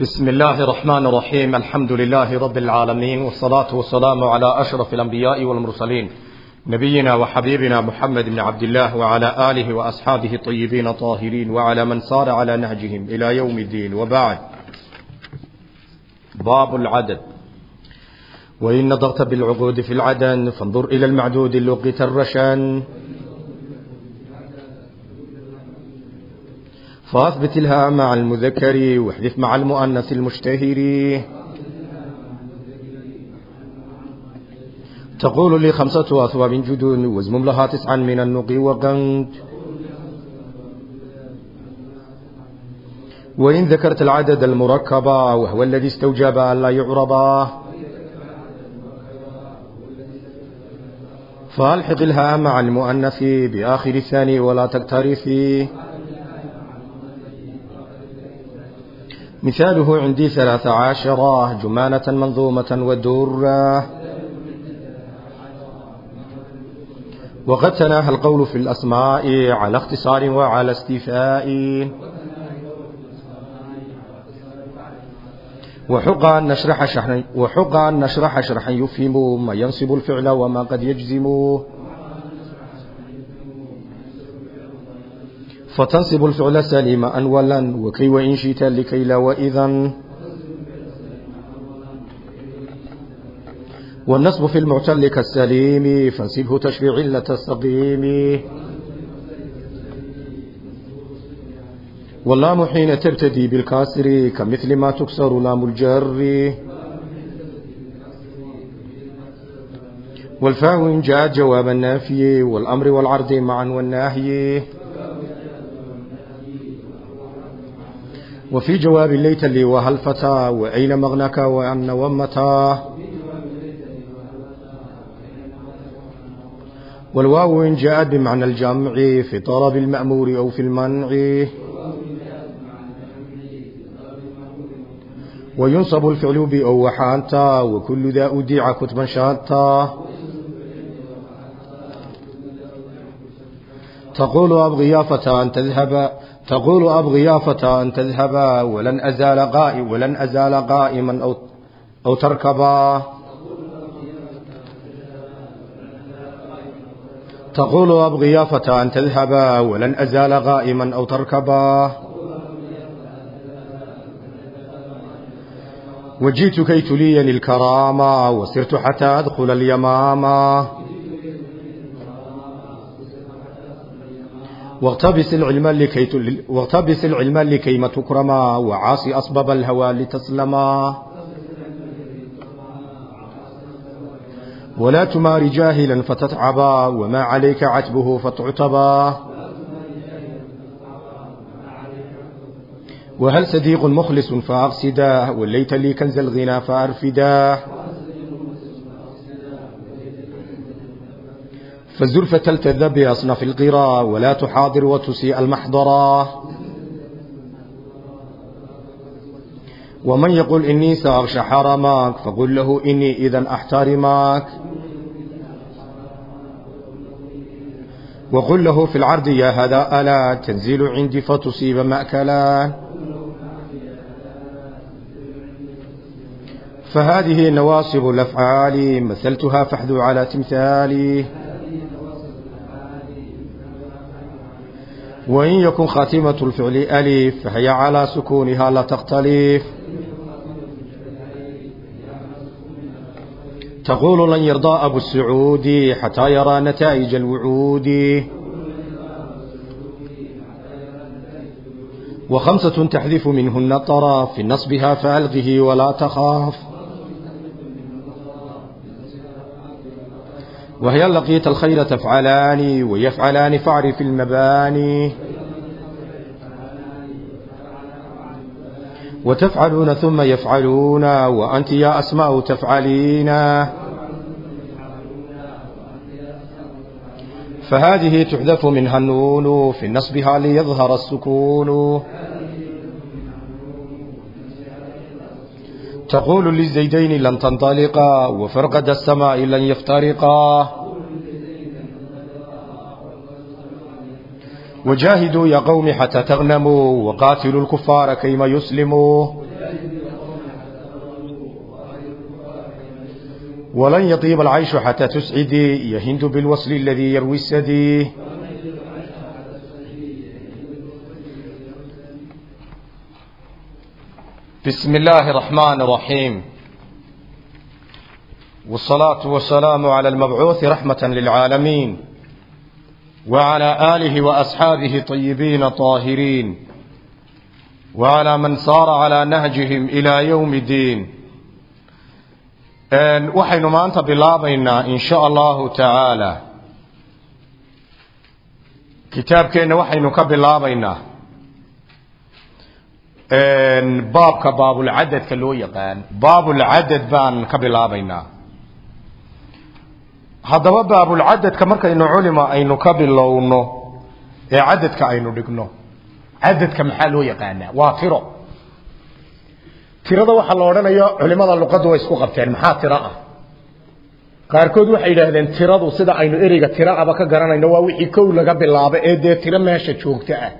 بسم الله الرحمن الرحيم الحمد لله رب العالمين والصلاة والسلام على أشرف الأنبياء والمرسلين نبينا وحبيبنا محمد بن عبد الله وعلى آله وأصحابه الطيبين الطاهرين وعلى من صار على نهجهم إلى يوم الدين وبعد باب العدد وإن نظرت بالعقود في العدن فانظر إلى المعدود لقيت الرشن فأثبت الها مع المذكر واحذف مع المؤنث المشتهر. تقول لي خمسة أثواب جدون وازمم لها تسعا من النقي وقنت وإن ذكرت العدد المركب وهو الذي استوجب أن لا يعرب. فألحق الها مع المؤنث بآخر الثاني ولا تكترثي مثاله عندي ثلاث عشرة جمانة منظومة ودرة وقد تناهى القول في الأسماء على اختصار وعلى استيفاء. وحق أن نشرح شرحا وحق أن نشرح شرحا يفهم ما ينصب الفعل وما قد يجزم. فتنصب الفعل سليما أنولا وكي وإن شئت لكي لا وإذا والنصب في المعتل كالسليم فانسبه تشريع لتستقيم واللام حين تبتدي بالكاسر كمثل ما تكسر لام الجر. والفاء إن جاء جواب النافي والأمر والعرض معا والناهي وفي جواب ليت لي وهل فتى وأين مغنك وأن ومتى والواو إن جاءت بمعنى الجمع في طلب المأمور أو في المنع. وينصب الفعل بأو وحانتا وكل ذا أديع كتبا شانتا. تقول أبغي يا فتى أن تذهب تقول أبغي يا فتى أن تذهبا ولن أزال قائم ولن أزال قائما أو أو تركبا. تقول أبغي يا فتى أن تذهبا ولن أزال قائما أو تركبا. وجئت كي تليني الكرامة وسرت حتى أدخل اليمامة. واغتبس العلم لكي. واغتبس العلم لكي ما تكرما وعاصي أسباب الهوى لتسلما ولا تمار جاهلا فتتعبا وما عليك عتبه فتعتبا وهل صديق مخلص فأغسدا وليت لي كنز الغنى فأرفدا فالزلفة تلتذ بأصناف القرى ولا تحاضر وتسيء المحضرا ومن يقول إني سأغشى حرمك فقل له إني إذا أحترمك. وقل له في العرض يا هذا ألا تنزيل عندي فتصيب مأكلا. فهذه نواصب الأفعال مثلتها فاحذو على تمثالي. وإن يكن خاتمة الفعل ألف فهي على سكونها لا تختلف. تقول لن يرضى أبو السعود حتى يرى نتائج الوعود. وخمسة تحذف منهن الطرف في نصبها فألغه ولا تخاف. وهي لقيت الخير تفعلان ويفعلان فاعرف المباني. وتفعلون ثم يفعلون وأنت يا أسماء تفعلين. فهذه تحذف منها النون في نصبها ليظهر السكون. تقول للزيدين لن تنطلقا وفرقد السماء لن يفترقا. وجاهدوا يا قوم حتى تغنموا وقاتلوا الكفار كيما يسلموا. ولن يطيب العيش حتى تسعدي يهند بالوصل الذي يروي السدي. بسم الله الرحمن الرحيم والصلاة والسلام على المبعوث رحمة للعالمين وعلى آله وأصحابه طيبين طاهرين وعلى من صار على نهجهم إلى يوم الدين waxaynu maanta bilaabaynaa in sha allahu tacaala kitaabkeenna waxaynu ka bilaabaynaa baabka baabulcadadka loo yaqaan. Baabulcadad baan ka bilaabaynaa. Haddaba baabulcadadka markaynu culima aynu ka bilowno ee cadadka aynu dhigno cadadka maxaa loo yaqaanaa? Waa tiro. Tirada waxaa la odhanayo culimada luqaddu way isku qabteen maxaa tiro ah? Qaarkood waxay yidhaahdeen tiradu sida aynu ereyga tiro aba ka garanayno waa wixii kow laga bilaabo ee dee tiro meesha joogto ah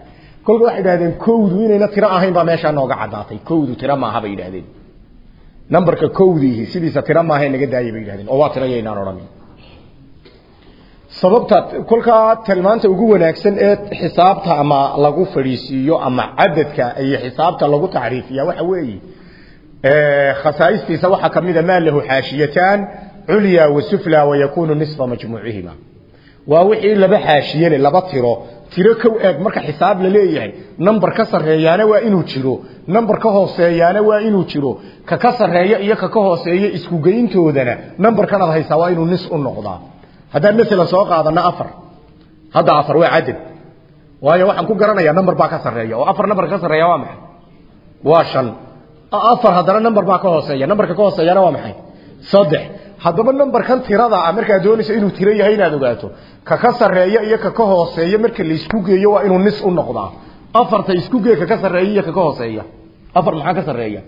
kolka waxay yidhahdeen kowdu inayna tiro ahayn baa meeshaa nooga caddaatay. Kowdu tiro maaha bay yidhahdeen. Numberka kowdiihi sidiisa tiro maaha naga daaya bay yidhahdeen. Oo waa tiro yaynaan sababta kolkaa tilmaanta ugu wanaagsan ee xisaabta ama lagu fadhiisiiyo ama cadadka iyo xisaabta lagu tacriifiya waxa weeye khasaa'istiisa waxaa ka mid a maa lahu xaashiyatan culya wa sufla nisfa majmuucihima waa wixii laba xaashiye laba tiro tiro kow eeg marka xisaab la leeyahay number ka sarreeyaana waa inuu jiro number ka hooseeyaana waa inuu jiro ka ka sarreeya iyo ka ka hooseeya isku geyntoodana numberkan aad haysaa waa inuu nis u noqdaa. Haddaan maalan soo qaadano afar hadda afar waa cadad waayo waxaan ku garanayaa number baa ka sarreeya oo afar number ka sarreeya waa maxay? Waa shan. Afar haddana number baa ka hooseeya numberka ka hooseeyana waa maxay? Saddex haddaba numberkan tirada ah markaad doonayso inuu tiro yahay inaad ogaato ka ka sarreeya iyo ka ka hooseeya marka la isku geeyo waa inuu nis u noqdaa. Afarta isku gee ka ka iyo ka ka hooseeya. Afar maxaa ka sarreeya?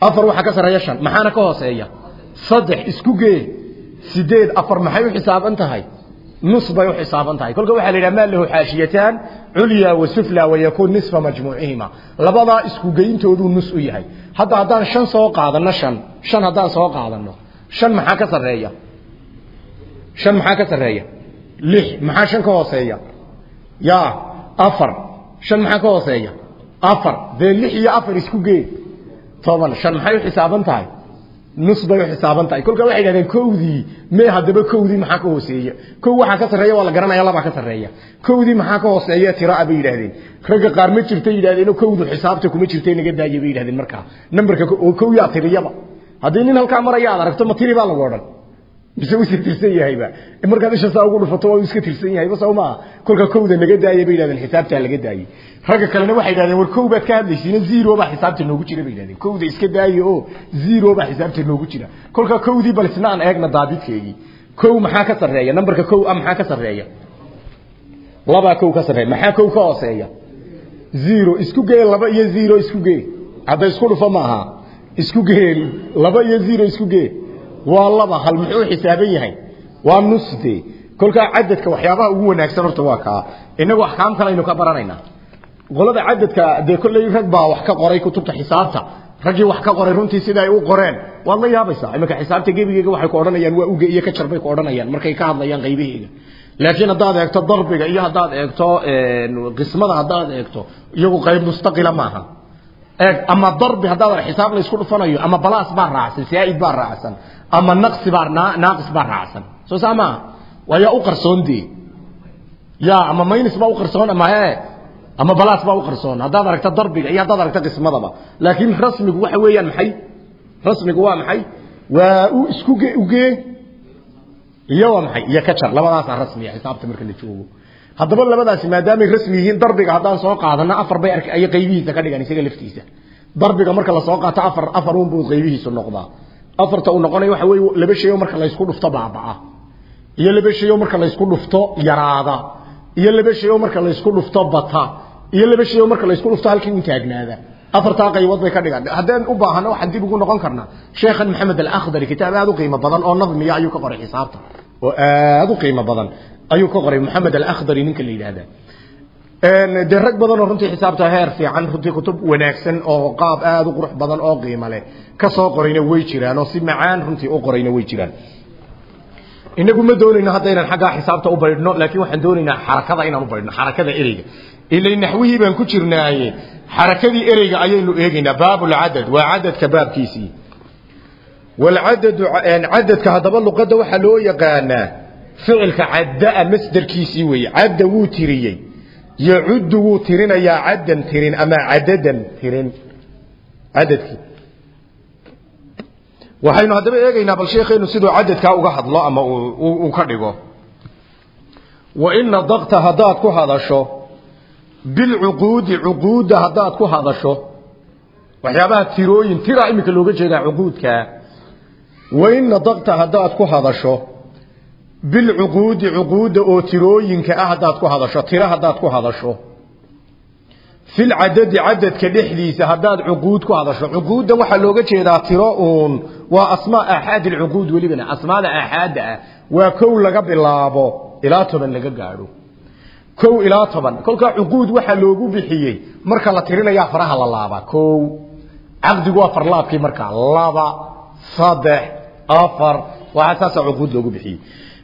Afar waxaa ka sarreeya shan maxaana ka hooseeya? Saddex isku gee sideed afar maxay u xisaaban tahay? Nus bay u xisaaban tahay. Kolka waxaa la yidhaha maa lahu xaashiyatan culya wa sufla wayakun nisfa majmuucihima labadaa isku geyntooduu nus u yahay. Hadda haddaan shan soo qaadano shan shan haddaan soo qaadano shan maxaa ka sarreeya? Shan maxaa ka sarreeya? Lix. Maxaa shan ka hooseeya? Ya afar. Shan maxaa ka hooseeya? Afar. Dee lix iyo afar isku gee. Toban shan maxay u xisaaban tahay? Nus bay u xisaaban tahay. Kolkaa waxay yidhahdeen kowdii mee haddaba kowdii maxaa ka hooseeya? Kow waxaa ka sarreeya waa la garanaya labaa ka sarreeya. Kowdii maxaa ka hooseeya? Tiraa bay yidhahdeen. Ragga qaar ma jirta yidhahdeen kowdu xisaabta kuma jirta naga daaya bay yidhahdeen markaa. Numberka oo kow yaa tiriyaba haddii nin halkaa maraya aad aragto ma tiri baa lagu odhan. Mise iska tirsan yahayba markaad isha saa ugu dhufato waa iska tirsan yahayba soo maa kolka kowda naga daaya bay yidhahdeen xisaabtaa laga daayey ragga kalena waxay yidhahdeen war kow baad ka hadlaysiina zero baa xisaabta noogu jira bay yidhahdeen. Kowda iska daaya oo zero baa xisaabta noogu jira. Kolka kowdii bal eegna daabidkeegii kow maxaa ka sarreeya? Numberka kow ah maxaa ka sarreeya? Labaa kow ka sarreeya. Maxaa kow ka hooseeya? Zero. Isku gee laba iyo zero isku gee. Hadda isku dhufo maaha isku gee laba iyo zero isku gee. Waa laba hal muxuu xisaaban yahay? Waa nusde. Kolkaa cadadka waxyaabaha ugu wanaagsan horta waa kaa. Inagu axkaam kale aynu ka baranaynaa. Qolada cadadka dee kolley rag baa wax ka qoray kutubta xisaabta. Raggii wax ka qoray runtii sida ay u qoreen. Waad la yaabaysaa? Iminka xisaabta gebigeega waxay ku odhanayaan waa uge iyo ka jar bay ku odhanayaan markay ka hadlayaan qaybaheega laakiin haddaad eegto darbiga iyo haddaad eegto qismada haddaad eegto iyagu qayb mustaqila maaha ama darbi haddaad xisaab la isku dhufanayo ama balaas baa raacsan saa'id baa raacsan ama naqsi baa naaqis baa raacsan. Soo saa maaha waa yaa u qarsoon dee ya ama maynis baa u qarsoon ama hee ama balaas baa u qarsoon? Haddaad aragta darbiga iyo haddaad aragta qismadaba. Laakiin rasmigu waxa weeyaan maxay? Rasmigu waa maxay? Waa u isku ge ugee iyo waa maxay? Iyo ka jar labadaasaa rasmiya xisaabta marka la joogo haddaba labadaasi maadaamay rasmi yihiin darbiga haddaan soo qaadano afar bay ayay qaybihiisa ka dhigan isaga laftiisa. Darbiga marka la soo qaato afar afar un buu qaybihiisu noqdaa. Afarta uu noqonayo waxa weeye laba shay oo marka la isku dhufto baaba'a. Iyo laba shay oo marka la isku dhufto yaraada iyo laba shay oo marka la isku dhufto bata. Iyo laba shay oo marka la isku dhufto halkii u taagnaada. Afartaa qaybood bay ka dhigan haddaan u baahano waxaan dib ugu noqon karnaa. Sheekhan maxamed al-akhdari kitaab aad u qiimo badan oo nadmiya ayuu ka qoray xisaabta oo aad u qiimo badan ayuu ka qoray maxamed al-akhdari ninka la yidhaahdaa dee rag badan runtii xisaabta heer fiican runtii kutub wanaagsan oo qaab aada u qurux badan oo qiimo leh ka soo qorayna way jiraan oo si macaan runtii u qorayna way jiraan. Inagu ma doonayno hadda inaan xaggaa xisaabta u baydhno laakiin waxaan doonaynaa xarakada inaan u baydhno xarakada ereyga. Ilay naxwihii baan ku jirnaaye xarakadii ereyga ayaynu eegaynaa baabulcadad waa cadadka baabkiisii. Walcadadu cadadka haddaba luqadda waxaa loo yaqaanaa ficilka caddaa masderkiisii weeye. Cadda wuu tiriyey. Yacuddu wuu tirinayaa caddan tirin ama cadadan tirin. Cadadkii waxaynu haddaba eegaynaa bal sheekheenu siduu cadadkaa uga hadlo ama uu ka dhigo. Wa in nadaqta haddaad ku hadasho bilcuquudi cuquudda haddaad ku hadasho waxyaabaha tirooyin tiraa iminka looga jeedaa cuquudkaa wa in nadaqta haddaad ku hadasho bilcuquudi cuquudda oo tirooyinka ah haddaad ku hadasho tiro haddaad ku hadasho filcadadi cadadka dhexdiisa haddaad cuquud ku hadasho cuquudda waxaa looga jeedaa tiro uun waa asmaa aaxaad alcuquud welibana asmaada aaxaadda ah waa kow laga bilaabo ilaa toban laga gaadho kow ilaa toban kolkaa cuquud waxaa loogu bixiyey marka la tirinayaa faraha la laabaa kow caqdigu waa farlaabkii markaa laba saddex afar waxaa saasaa cuquud loogu bixiyey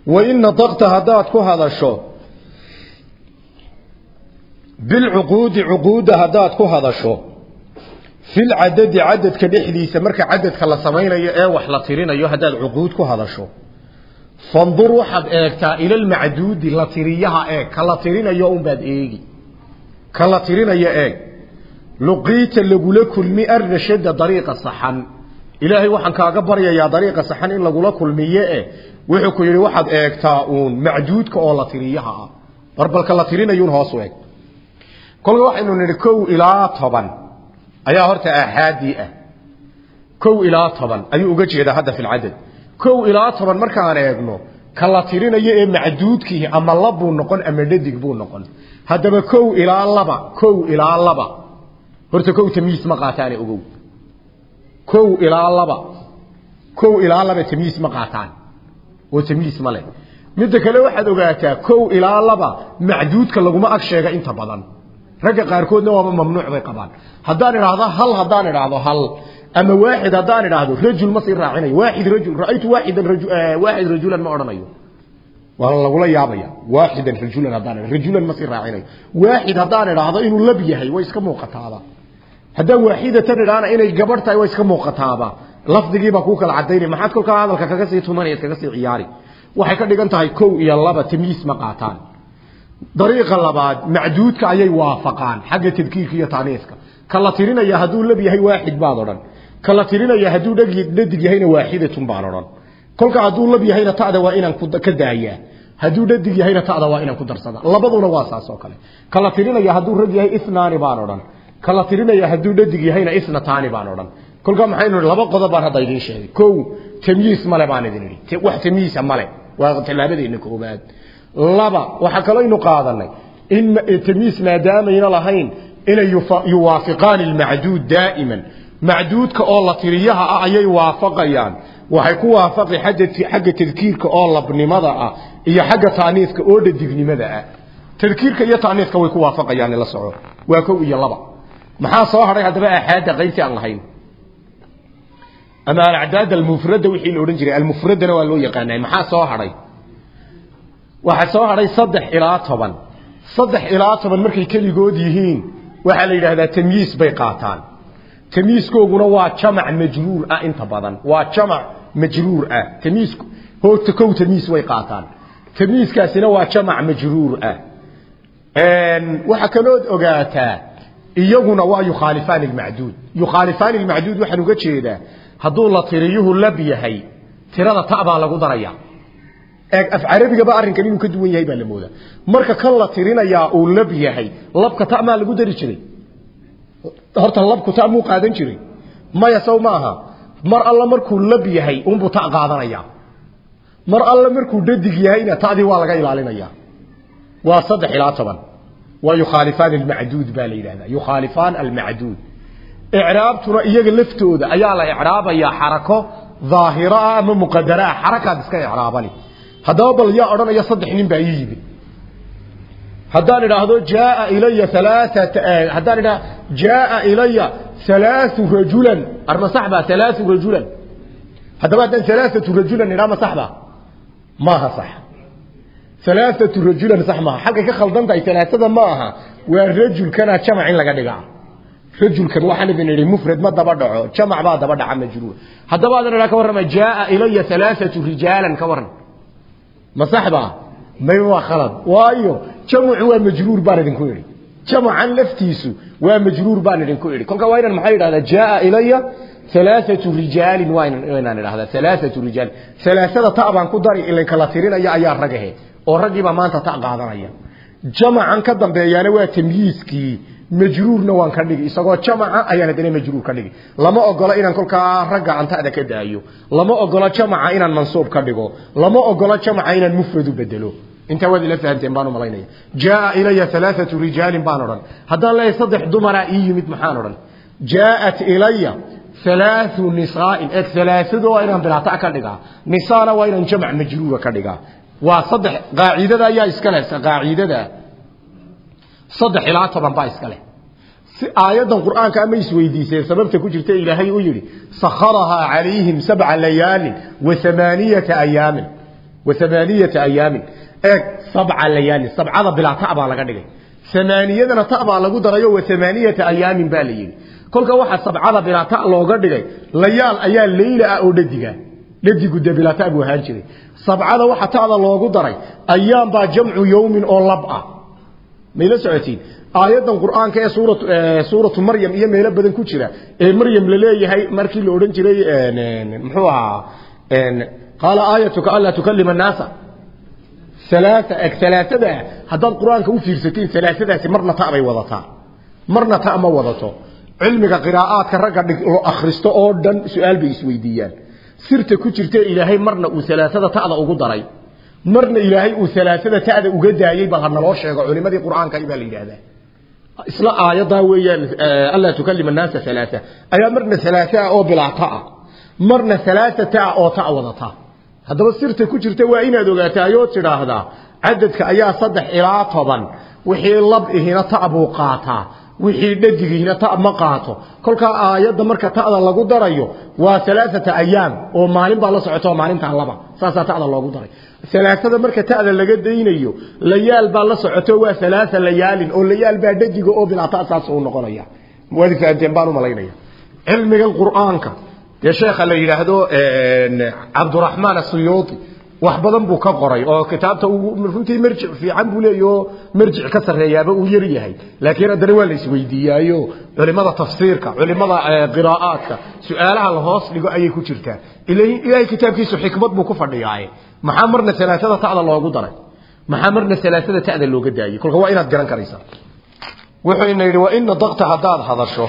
wain nadaqta haddaad ku hadasho bilcuquudi cuquudda haddaad ku hadasho filcadadi cadadka dhexdiisa marka cadadka la samaynayo ee wax la tirinayo haddaad cuquud ku hadasho. Fandur waxaad eegtaa ila lmacduudi la tiriyaha eeg ka la tirinayo unbaad eegi. Ka la tirinayo eeg. Luqiita lagula kulmi arrashada dariiqa saxan ilaahay waxaan kaaga baryayaa dariiqa saxan in lagula kulmiye eh wuxuu ku yidhi waxaad eegtaa uun macduudka oo la tiriyaha ah. Barbalka la tirinayuun hoos u eeg. Kolka waxaynu nidhi kow ilaa toban. Ayaa horta aaxaadii ah. Kow ilaa toban. Ayuu uga jeedaa hadda fi lcadad kow ilaa toban markaan eegno ka la tirinayo ee macduudkiihi ama lab buu noqon ama dhadig buu noqon. Haddaba kow ilaa laba kow ilaa laba. Horta kow ogow kow ilaa laba. Kow ilaa laba tamyiis ma qaataan. Oo tamyiis ma leh. Midda kale waxaad ogaataa kow ilaa laba macduudka laguma ag sheega inta badan. Ragga qaarkoodna waaba mamnuuc bay qabaan. Haddaan idhaahdo hal haddaan idhaahdo hal. Ama waaxid haddaan idhaahdo rajul ma sii raacinayo waaxid rajul ra'aytu waaxidan waaxid rajulan ma odhanayo. Waa lagula yaabaya. Waaxidan rajulan haddaan rajulan ma sii raacinayo waaxid haddaan idhaahdo inuu lab yahay way iska muuqataaba haddaan waaxidatan idhaahna inay gabadh tahay way iska muuqataaba. Lafdigiibaa kuu kala cadaynay maxaad kolkaa hadalka kaga sii tumanaya kaga sii ciyaari. Waxay ka dhigan tahay kow iyo laba tamyiis ma qaataan. Dariiqa labaad macduudka ayay waafaqaan. Xagga tadkiirka iyo taaniiska ka la tirinaya hadduu lab yahay waaxid baad odhan. Ka la tirinaya hadduu dhadig yahayna waaxidatun baan odhan. Kolka hadduu lab yahayna ta'da waa inaan ka daayaa. Hadduu dhadig yahayna ta'da waa inaan ku darsada. Labaduna waa saas oo kale. Ka la tirinaya hadduu rag yahay isnaani baan odhan ka la tirinaya hadduu dhadig yahayna isnataani baan odhan. Kolkaa maxaynu laba qodob baan hadda idiin sheegay. Kow tamyiis male baan idin idhi. Wax tamyiisa male. Waa tallaabadeenna koobaad laba waxaa kaloo aynu qaadanay. In tamyiis maadaamayna lahayn inay yuwaafiqaani almacduud daa'iman. Macduudka oo la tiriyaha ah ayay waafaqayaan. Waxay ku waafaqi xagga tadkiirka oo labnimada ah iyo xagga taaniiska oo dhadignimada ah tadkiirka iyo taaniiska way ku waafaqayaan la soco waa kow iyo laba maxaa soo hadhay haddaba aaxaadda qaybtii aan lahayn? Ama alacdaad almufrada wixii la odhan jiray almufradana waa loo yaqaanay. Maxaa soo hadhay waxaa soo hadhay saddex ilaa toban. Saddex ilaa toban markay keligood yihiin waxaa la yidhaahdaa tamyiis bay qaataan. Tamyiiskooguna waa jamac majruur ah inta badan. Waa jamac majruur ah. Tamyiis hoogta kow tamyiis way qaataan. Tamyiiskaasina waa jamac majruur ah. Waxaa kalood ogaataa iyaguna waa yukhaalifaani almacduud. Yukhaalifaani almacduud waxaan uga jeedaa hadduu la tiriyuhu lab yahay tirada ta lagu daraya eeg af carabigaba arrinkan inuu ka duwan yahay baa la moodaa. Marka kan la tirinayaa uu lab yahay labka ta lagu dari jiray? Horta labku ta qaadan jiray? Maya sow maaha mar alla markuu lab yahay unbuu ta qaadanaya mar alla markuu dhadig yahayna ta'dii waa laga ilaalinaya waa saddex ilaa toban waa yukhaalifaan almacduud baa la yidhahdaa yukhaalifaan almacduud icraabtuna iyaga laftooda ayaa la icraabayaa xarako daahiro ah ama muqadara ah xarakaad iska icraabani haddaba bal yaa odhanaya saddex nin baa ii yimid haddaan idhaahdo jaaa ilaya alaaata haddaan idha jaaa ilaya halaau rajulan arma sax baa halaau rajulan haddaba haddaan alaaatu rajulan idhaa ma sax baa maaha sax alaaatu rajulan sax maaha xaggay ka khaldan tahay alaaada ma aha waa rajulkana jamac in laga dhigaa rajulkan waxaan idin idhi mufrad ma daba dhaco jamac baa daba dhaca majruur haddaba adan idhaa ka warrama jaaa ilaya alaaatu rijaalan ka warran ma sax baa may waa khalad waayo jamcu waa majruur baan idinku idhi jamcan laftiisu waa majruur baan idinku idhi kolka waa inaan maxay idhahdaa jaaa ilaya alaaatu rijaalin waa inaan idhahdaa alaaatu rijaalin alaaada ta baan ku dari ilankala tirinaya ayaa ragahe oo raggiibaa maanta ta qaadanaya. Jamacan ka dambeeyaana waa tamyiiskii. Majruurna waan ka dhigi isagoo jamaca ayaan haddana majruur ka dhigi lama ogola inaan kolkaa ragga antada ka daayo. Lama ogola jamaca inaan mansuub ka dhigo. Lama ogola jamaca inaan mufradu bedelo intaa waad ila fahanteen baan u jaaa ilaya alaaatu rijaalin baan odhan. Haddaan leeyahay saddex dumaraa ii yimid maxaan odhan. Jaaat ilaya alaau nisaain eeg alaaadu waa inaan bilaata ka dhigaa. Nisaana waa inaan jamac majruura ka dhigaa waa saddex qaacidada ayaa iska leh qaacidada. Saddex ilaa toban baa iska leh. Si aayadan qur'aanka ama isweydiiseen sababta ku jirta ilaahay u yidhi sakharahaa calayhim sabca layaalin wa ayaamin wa ayaamin eeg sabca layaalin sabcada bilaa ta baa laga dhigay. Amaaniyadana ta baa lagu darayo wa amaaniyata ayaamin baa la yidhi. Kolka waxaa sabcada bilaa ta looga dhigay layaal ayaa leyla ah oo dhadiga dhadigu dee bilaa ta buu ahaan jiray sabcada waxa ta'da loogu daray ayaam baa jamcu yowmin oo lab ah. Mayla socotiin? Aayadan qur'aanka ee suuratu suuratu maryam iyo meelo badan ku jira ee maryam la leeyahay markii la odhan jiray muxuu ahaa qaala aayatuka anlaa tukallima annaasa. Alaaa eg alaaada haddaad qur'aanka u fiirsatiin alaasadaasi marna ta bay wadataa. Marna ta ma wadato. Cilmiga qiraa'aadka ragga akhristo oo sirta ku jirta ilaahay marna uu alaaada ta'da ugu daray. Marna ilaahay uu alaaada ta'da uga daayey bal hanaloo sheego culimadii qur'aanka baa la yidhaahdaa. Isla aayadaa weeyaan anlaa tukalima annaasa alaaa ayaa marna alaaaa oo bilaa ta'a. Marna alaaata ta'a oo ta wadata haddaba sirta ku jirta waa inaad ogaataayoo tidhaahdaa cadadka ayaa saddex ilaa toban. Wixii lab ihina ta buu qaataa wixii dhadigihina ta ma qaato. Kolkaa aayadda marka ta'da lagu darayo waa alaaata ayaam oo maalin baa la socota oo maalintaa laba. Saasaa ta'da loogu daray. Alaaada marka ta'da laga daynayo layaal baa la socoto waa alaaa layaalin oo layaal baa dhadiga oo bilaa ta saas uu noqonaya. Waad fahanteen baan u malaynaya. Cilmigan qur'aanka dee sheekha la yidhaahdo cabduraxmaan asuyuuti wax badan buu ka qoray oo kitaabta runtii marjic fiican buu leeyahy oo marjic ka sarreeyaaba uu yar yahay. Laakiin haddana waa la isweydiiyaayo culimada tafsiirka culimada qiraa'aadka. Su'aalaha la hoos dhigo ayay ku jirtaa. Ilaahay kitaabkiisu xikmad buu ku fadhiyaaye. Maxaa marna alaaada ta'da loogu daray? Maxaa marna alaaada ta'da looga daayey? Kolka waa inaad garan karaysaa. Wuxuu ina yidhi wa ina dakta haddaad hadasho.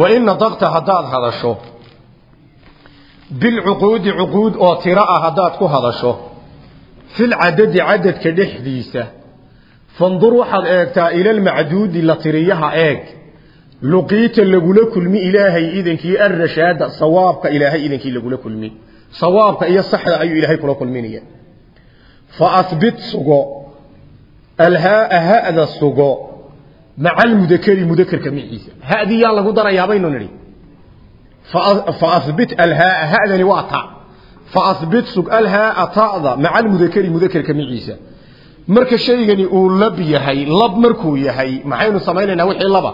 Wain nadaqta haddaad hadasho bilcuquudi cuquud oo tiro ah haddaad ku hadasho filcadadi cadadka dhexdiisa fandur waxaad eegtaa ilalmacduudi la tiriyaha eeg luqiita lagula kulmi ilaahay idankii arrashaada sawaabka ilaahay idankii lagula kulmi sawaabka iyo saxda ayuu ilaahay kula kulminaya fa asbit sugo alhaaa ha'da sugo maca almudakeri mudakerka miciisa haddii yaa lagu darayaa nidhi alhaaa hadani waa ta faabit sug alhaaa ta'da maca almudakeri mudakerka miciisa marka shaygani uu lab yahay lab markuu yahay maxaynu samaynaynaa wixii laba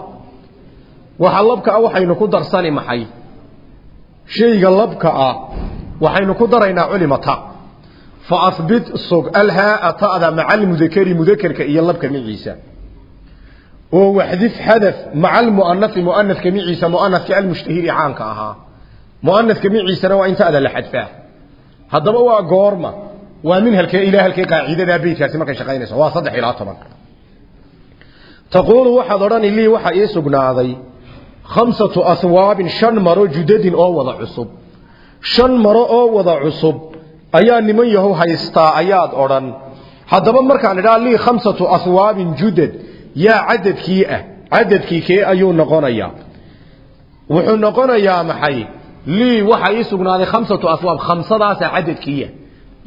waxa labka ah waxaynu ku darsani maxay shayga labka ah waxaynu ku daraynaa culimata faabit sug alhaaa ta'da maca almudakeri mudakerka iyo labka miciisa oo waxdif xadaf maca almu'anasi mu'anaska miciisa mu'anaskii almushtahiri caanka ahaa. Mu'anaska miciisana waa intaada la xadfaa. Haddaba waa goorma. Waa min halkee ilaa halkee qaacidadaa beytkaasi markay shaqaynayso. Waa saddex ilaa toban. Taquulu waxaad odhani lii waxaa ii sugnaaday khamsatu aswaabin shan maro judadin oo wada cusub. Shan maro oo wada cusub ayaa niman yahow haystaa ayaad odhan. Haddaba markaan idhaa lii khamsatu aswaabin judad yaa cadadkii ah cadadkii kee ayuu noqonayaa. Wuxuu noqonayaa maxay? Lii waxa ii sugnaaday khamsatu aswaab khamsadaasaa cadadkiiya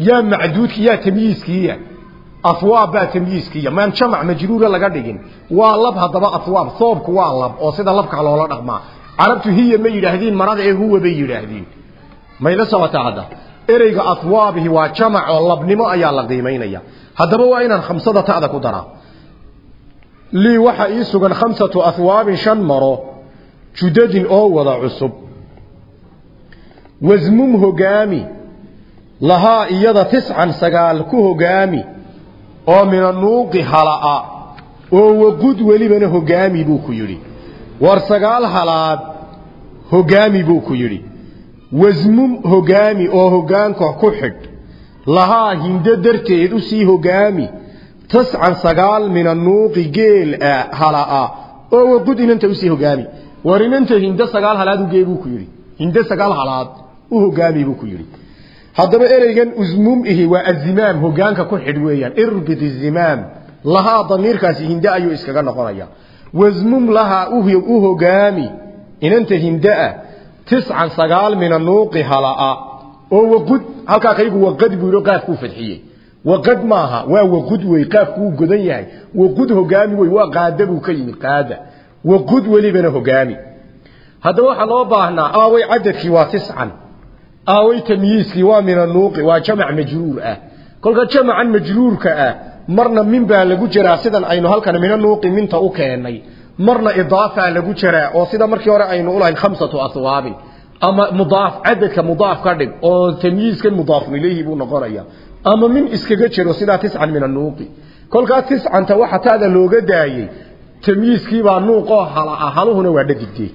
yaa macduudki yaa tamyiiskiiya afwaab baa tamyiiskiiya maan jamac majruura laga dhigin. Waa lab haddaba afwaab soobku waa lab oo sida labka loola dhaqmaa. Carabtu hiya ma yidhaahdiin marada ee huwa bay yidhaahdiin mayla socotaa hadda? Ereyga afwaabihi waa jamac oo labnimo ayaa la qiimaynaya haddaba waa inaan khamsada ta'da ku daraa lii waxa ii sugan khamsatu ahwaabin shan maro judadin oo wada cusub. Wasmum hogaami lahaa iyada tiscan sagaal ku hogaami oo minanuuqi hala'a oo waqud welibana hogaami buu ku yidhi. War sagaal halaad hogaami buu ku yidhi. Wasmum hogaami oo hogaanka ku xidh lahaa hindo darteed u sii hogaami tiscan sagaal minanuuqi geel hala'a oo waqud inanta u sii hogaami war inanta hindo sagaal halaad ugee buu ku yidhi hindo sagaal halaad u hogaami buu ku yidhi haddaba ereygan usmum ihi waa azimaam hogaanka ku xidh weeyaan irbit izimaam lahaa damiirkaasi hinde ayuu iskaga noqonaya wasmum lahaa u hogaami inanta hindaa tiscan sagaal mina nuuqi hala'a oo waqud halkaa kaygu waqad buu yidhi qaafkuu fadxiyey waqad maaha waa waqud wey qaafku wuu godan yahay. Waqud hogaami wey waa qaada buu ka yimid qaada. Waqud welibana hogaami. Haddaba waxaa loo baahnaa aaway cadadkii waa tiscan aaway tamyiiskii waa min anuuqi waa jamac majruur ah. Kolka jamacan majruurka ah marna min baa lagu jiraa sidan aynu halkan min anuuqi minta u keennay marna idaafa lagu jiraa oo sida markii hore aynu ulahayn khamsatu aswaabin. Ama mudaaf cadadka mudaaf ka ama min iskaga jiro sidaa tiscan min anuuqi kolkaa tiscanta waxa taada looga daayey tamyiiskiibaa nuuqoo hala ah haluhuna waa dhadigdee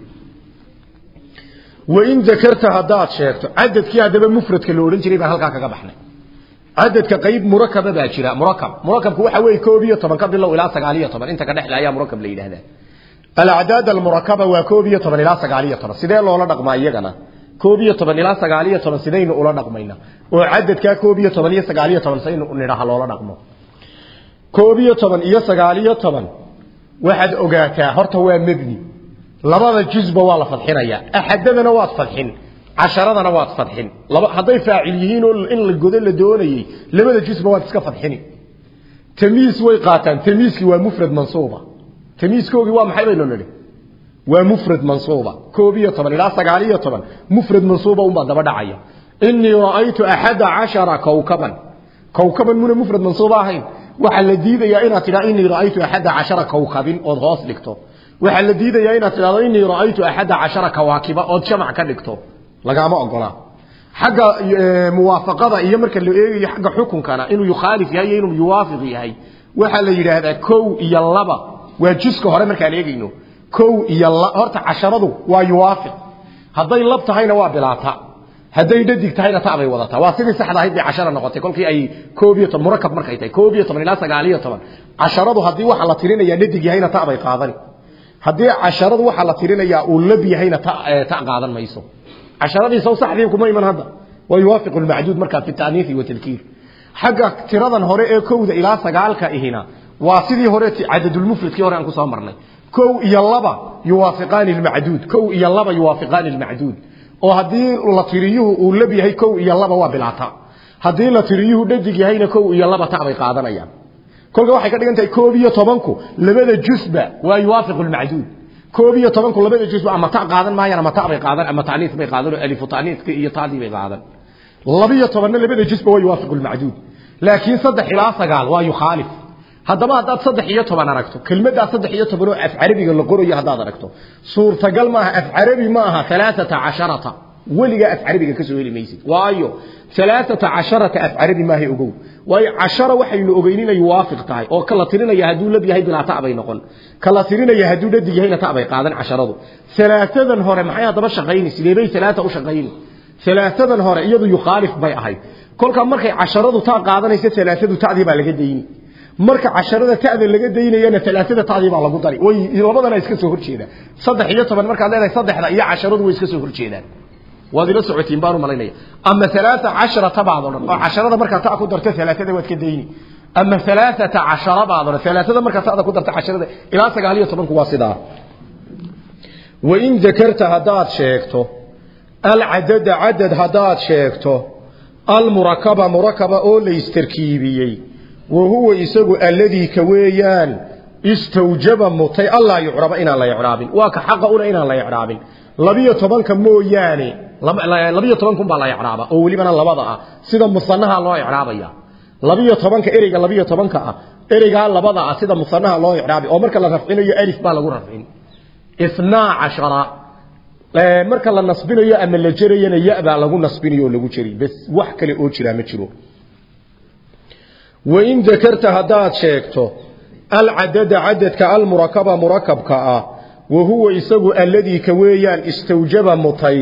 wain dakarta haddaad sheegto cadadkii haddaba mufradka la odhan jiray baan halkaa kaga baxnay. Cadadka qayb murakaba baa jira murakab murakabku waxa weeye koob iyo toban ka bilow ilaa sagaal iyo toban inta ka dhexle ayaa murakab la yidhahdaa alacdaad almurakaba waa koob iyo toban ilaa sagaal iyo toban. Sidee loola dhaqmaa iyagana koob iyo toban ilaa sagaal iyo toban sidaynu ula dhaqmayna. Oo cadadkaa koob iyo toban iyo sagaal iyo toban saynu nidhaha loola dhaqmo. koob iyo toban iyo sagaal iyo toban waxaad ogaataa horta waa mebni labada juzba waa la fadxinaya axadadana waad fadxin casharadana waad fadxin laba hadday faacil yihiin oo in la godo la doonayay labada juzba waad iska fadxini tamiis way qaataan. Tamiiskii waa mufrad mansuuba. Tamiiskoogii waa maxay baynu nidhi waa mufrad mansuuba. Koob toban ilaa sagaal iyo toban. Mufrad mansuuba unbaa daba dhacaya. Inii ra'aytu axada cashara kawkaban. Muna mufrad mansuuba ahayn. Waxaa la diidayaa inaad tidhaa inii ra'aytu axada cashara kawkabin ood dhigto. Waxaa la diidayaa inaad tidhahdo inii ra'aytu axada cashara kawaakiba ood jamac ka dhigto. Lagaama ogolaa xagga muwaafaqada iyo marka la eegayo xagga xukunkana inuu yukhaalif yahay inuu yuwaafiq yahay waxaa la yidhaahdaa kow iyo laba. Waa juska hore markaan eegayno kow iyo horta casharadu waa yuwaafiq hadday lab tahayna waa bilaata hadday dhadig tahayna ta bay wadataa waa sidii saxda ahayd bay cashara noqotay kolkii ay koob iyo toban murakab markay tahay koob iyo toban ilaa sagaal iyo toban casharadu haddii waxa la tirinayaa dhadig yahayna ta bay qaadani haddii casharadu waxa la tirinayaa uu lab yahayna ta qaadan mayso casharadii saw saxdii kuma iman hadda waa yuwaafiqu lmacduud markaa fi taaniifi wa tadkiir xagga tiradan hore ee kowda ilaa sagaalka ihina waa sidii hore cadadulmufradkii hore aan ku soo marnay كو يلبا يوافقان المعدود كو يلبا يوافقان المعدود. أو هدي لطيريه أو لبي هي كو يلبا وا بلاطا هدي لطيريه دجيغي هينا كو يلبا تعبي قادنيا كل جو حي كدغنت اي 12 كو لبد جسبا ويوافق المعدود. 12 كو لبد جسبا أما تع قادن ما يعني أما تعبي قادن أما تعنيث بي قادن ألف وتعنيث كي يطالب بي قادن. 12 لبد جسبا ويوافق المعدود. لكن صدق خلاصه قال ويخالف. Haddaba haddaad saddex iyo toban aragto kelmaddaa saddex iyo toban oo af carabiga la qorayo haddaad aragto suurtagal af carabi ma aha alaaata casharata weligaa af carabiga ka soo heli maysid waayo alaaata casharata af carabi maaha ogow waayo cashara waxaynu ogeyn inay yuwaafiq tahay oo kala tirinaya hadduu lab yahay bilaa ta bay noqon kala tirinaya hadduu dhadig yahayna ta bay qaadan casharadu alaaadan hore maxay haddaba shaqayni sideebay alaaa u shaqayni alaaadan hore iyadu yukhaalif bay ahayd kolkaa markay casharadu taa qaadanaysa alaaadu tadii baa laga dayni marka casharada ta'da laga daynayana alaaada tadii baa lagu dari. Way labadana iska soo horjeedaan saddex iyo toban markaad leedahay saddexda iyo casharadu way iska soo horjeedaan waad ila socotiin baan malaynaya. Ama alaaa casharata baad odhan oo casharada markaa ta ku darto alaaada waad ka dayni. Ama alaaata cashara baad odhan alaaada markaa tada ku darto casharada ilaa sagaal iyo tobanku waa sidaa. Wain dakarta haddaad sheegto alcadada cadad haddaad sheegto almurakaba murakaba oo la istarkiibiyey wa huwa isagu alladii ka weeyaan istawjaba mutay allaa yucraba inaan la icraabin. Waa ka xaqa una inaan la icraabin. Labiyo tobanka mooyaane labiyo toban kun baa la icraaba oo welibana labada ah sida musanaha loo icraabaya labiyo tobanka ereyga labiyo tobanka ah ereygaa labada ah sida musanaha loo icraabi oo marka la rafcinayo alif baa lagu rafcin. Ithnaa cashara marka la nasbinayo ama la jerayana ya baa lagu nasbinayo oo lagu jeri bas wax kale oo jiraa ma jiro wain dakarta haddaad sheegto alcadada cadadka almurakaba murakabka ah wa huwa isagu alladii ka weeyaan istawjaba mutay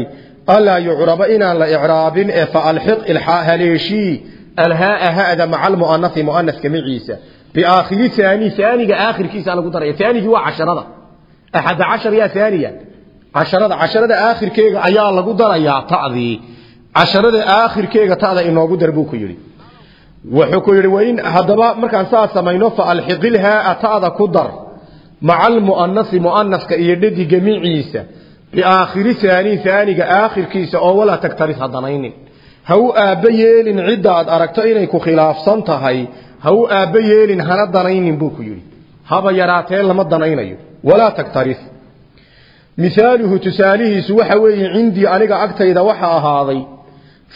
alaa yucraba inaan la icraabin ee faalxiq haleeshii alhaaa hada maca almu'anasi mu'anaska maciisa. Biaakhiri haani haaniga aakhirkiisa lagu daraya. Haanigii waa casharada. Axada cashar yaa haaniya casharada casharada aakhirkeega ayaa lagu darayaa ta'dii. Casharada aakhirkeega ta'da inoogu dar buu ku yidhi wuxuu ku yidhi wain haddaba markaan saa samayno fa alxiqilhaaa ta'da ku dar. Maca almu'anasi mu'anaska iyo dhadiga miciisa biaakhiri haani haaniga aakhirkiisa oo walaa tagtaris hadanaynin ha u aabba yeelin ciddaad aragto inay ku khilaafsan tahay ha u aabba yeelin hana danaynin buu ku yidhi. Haba yaraatee lama danaynayo. Walaa tagtaris. Mihaaluhu tusaalihiisu waxa weeye cindii aniga agtayda waxa ahaaday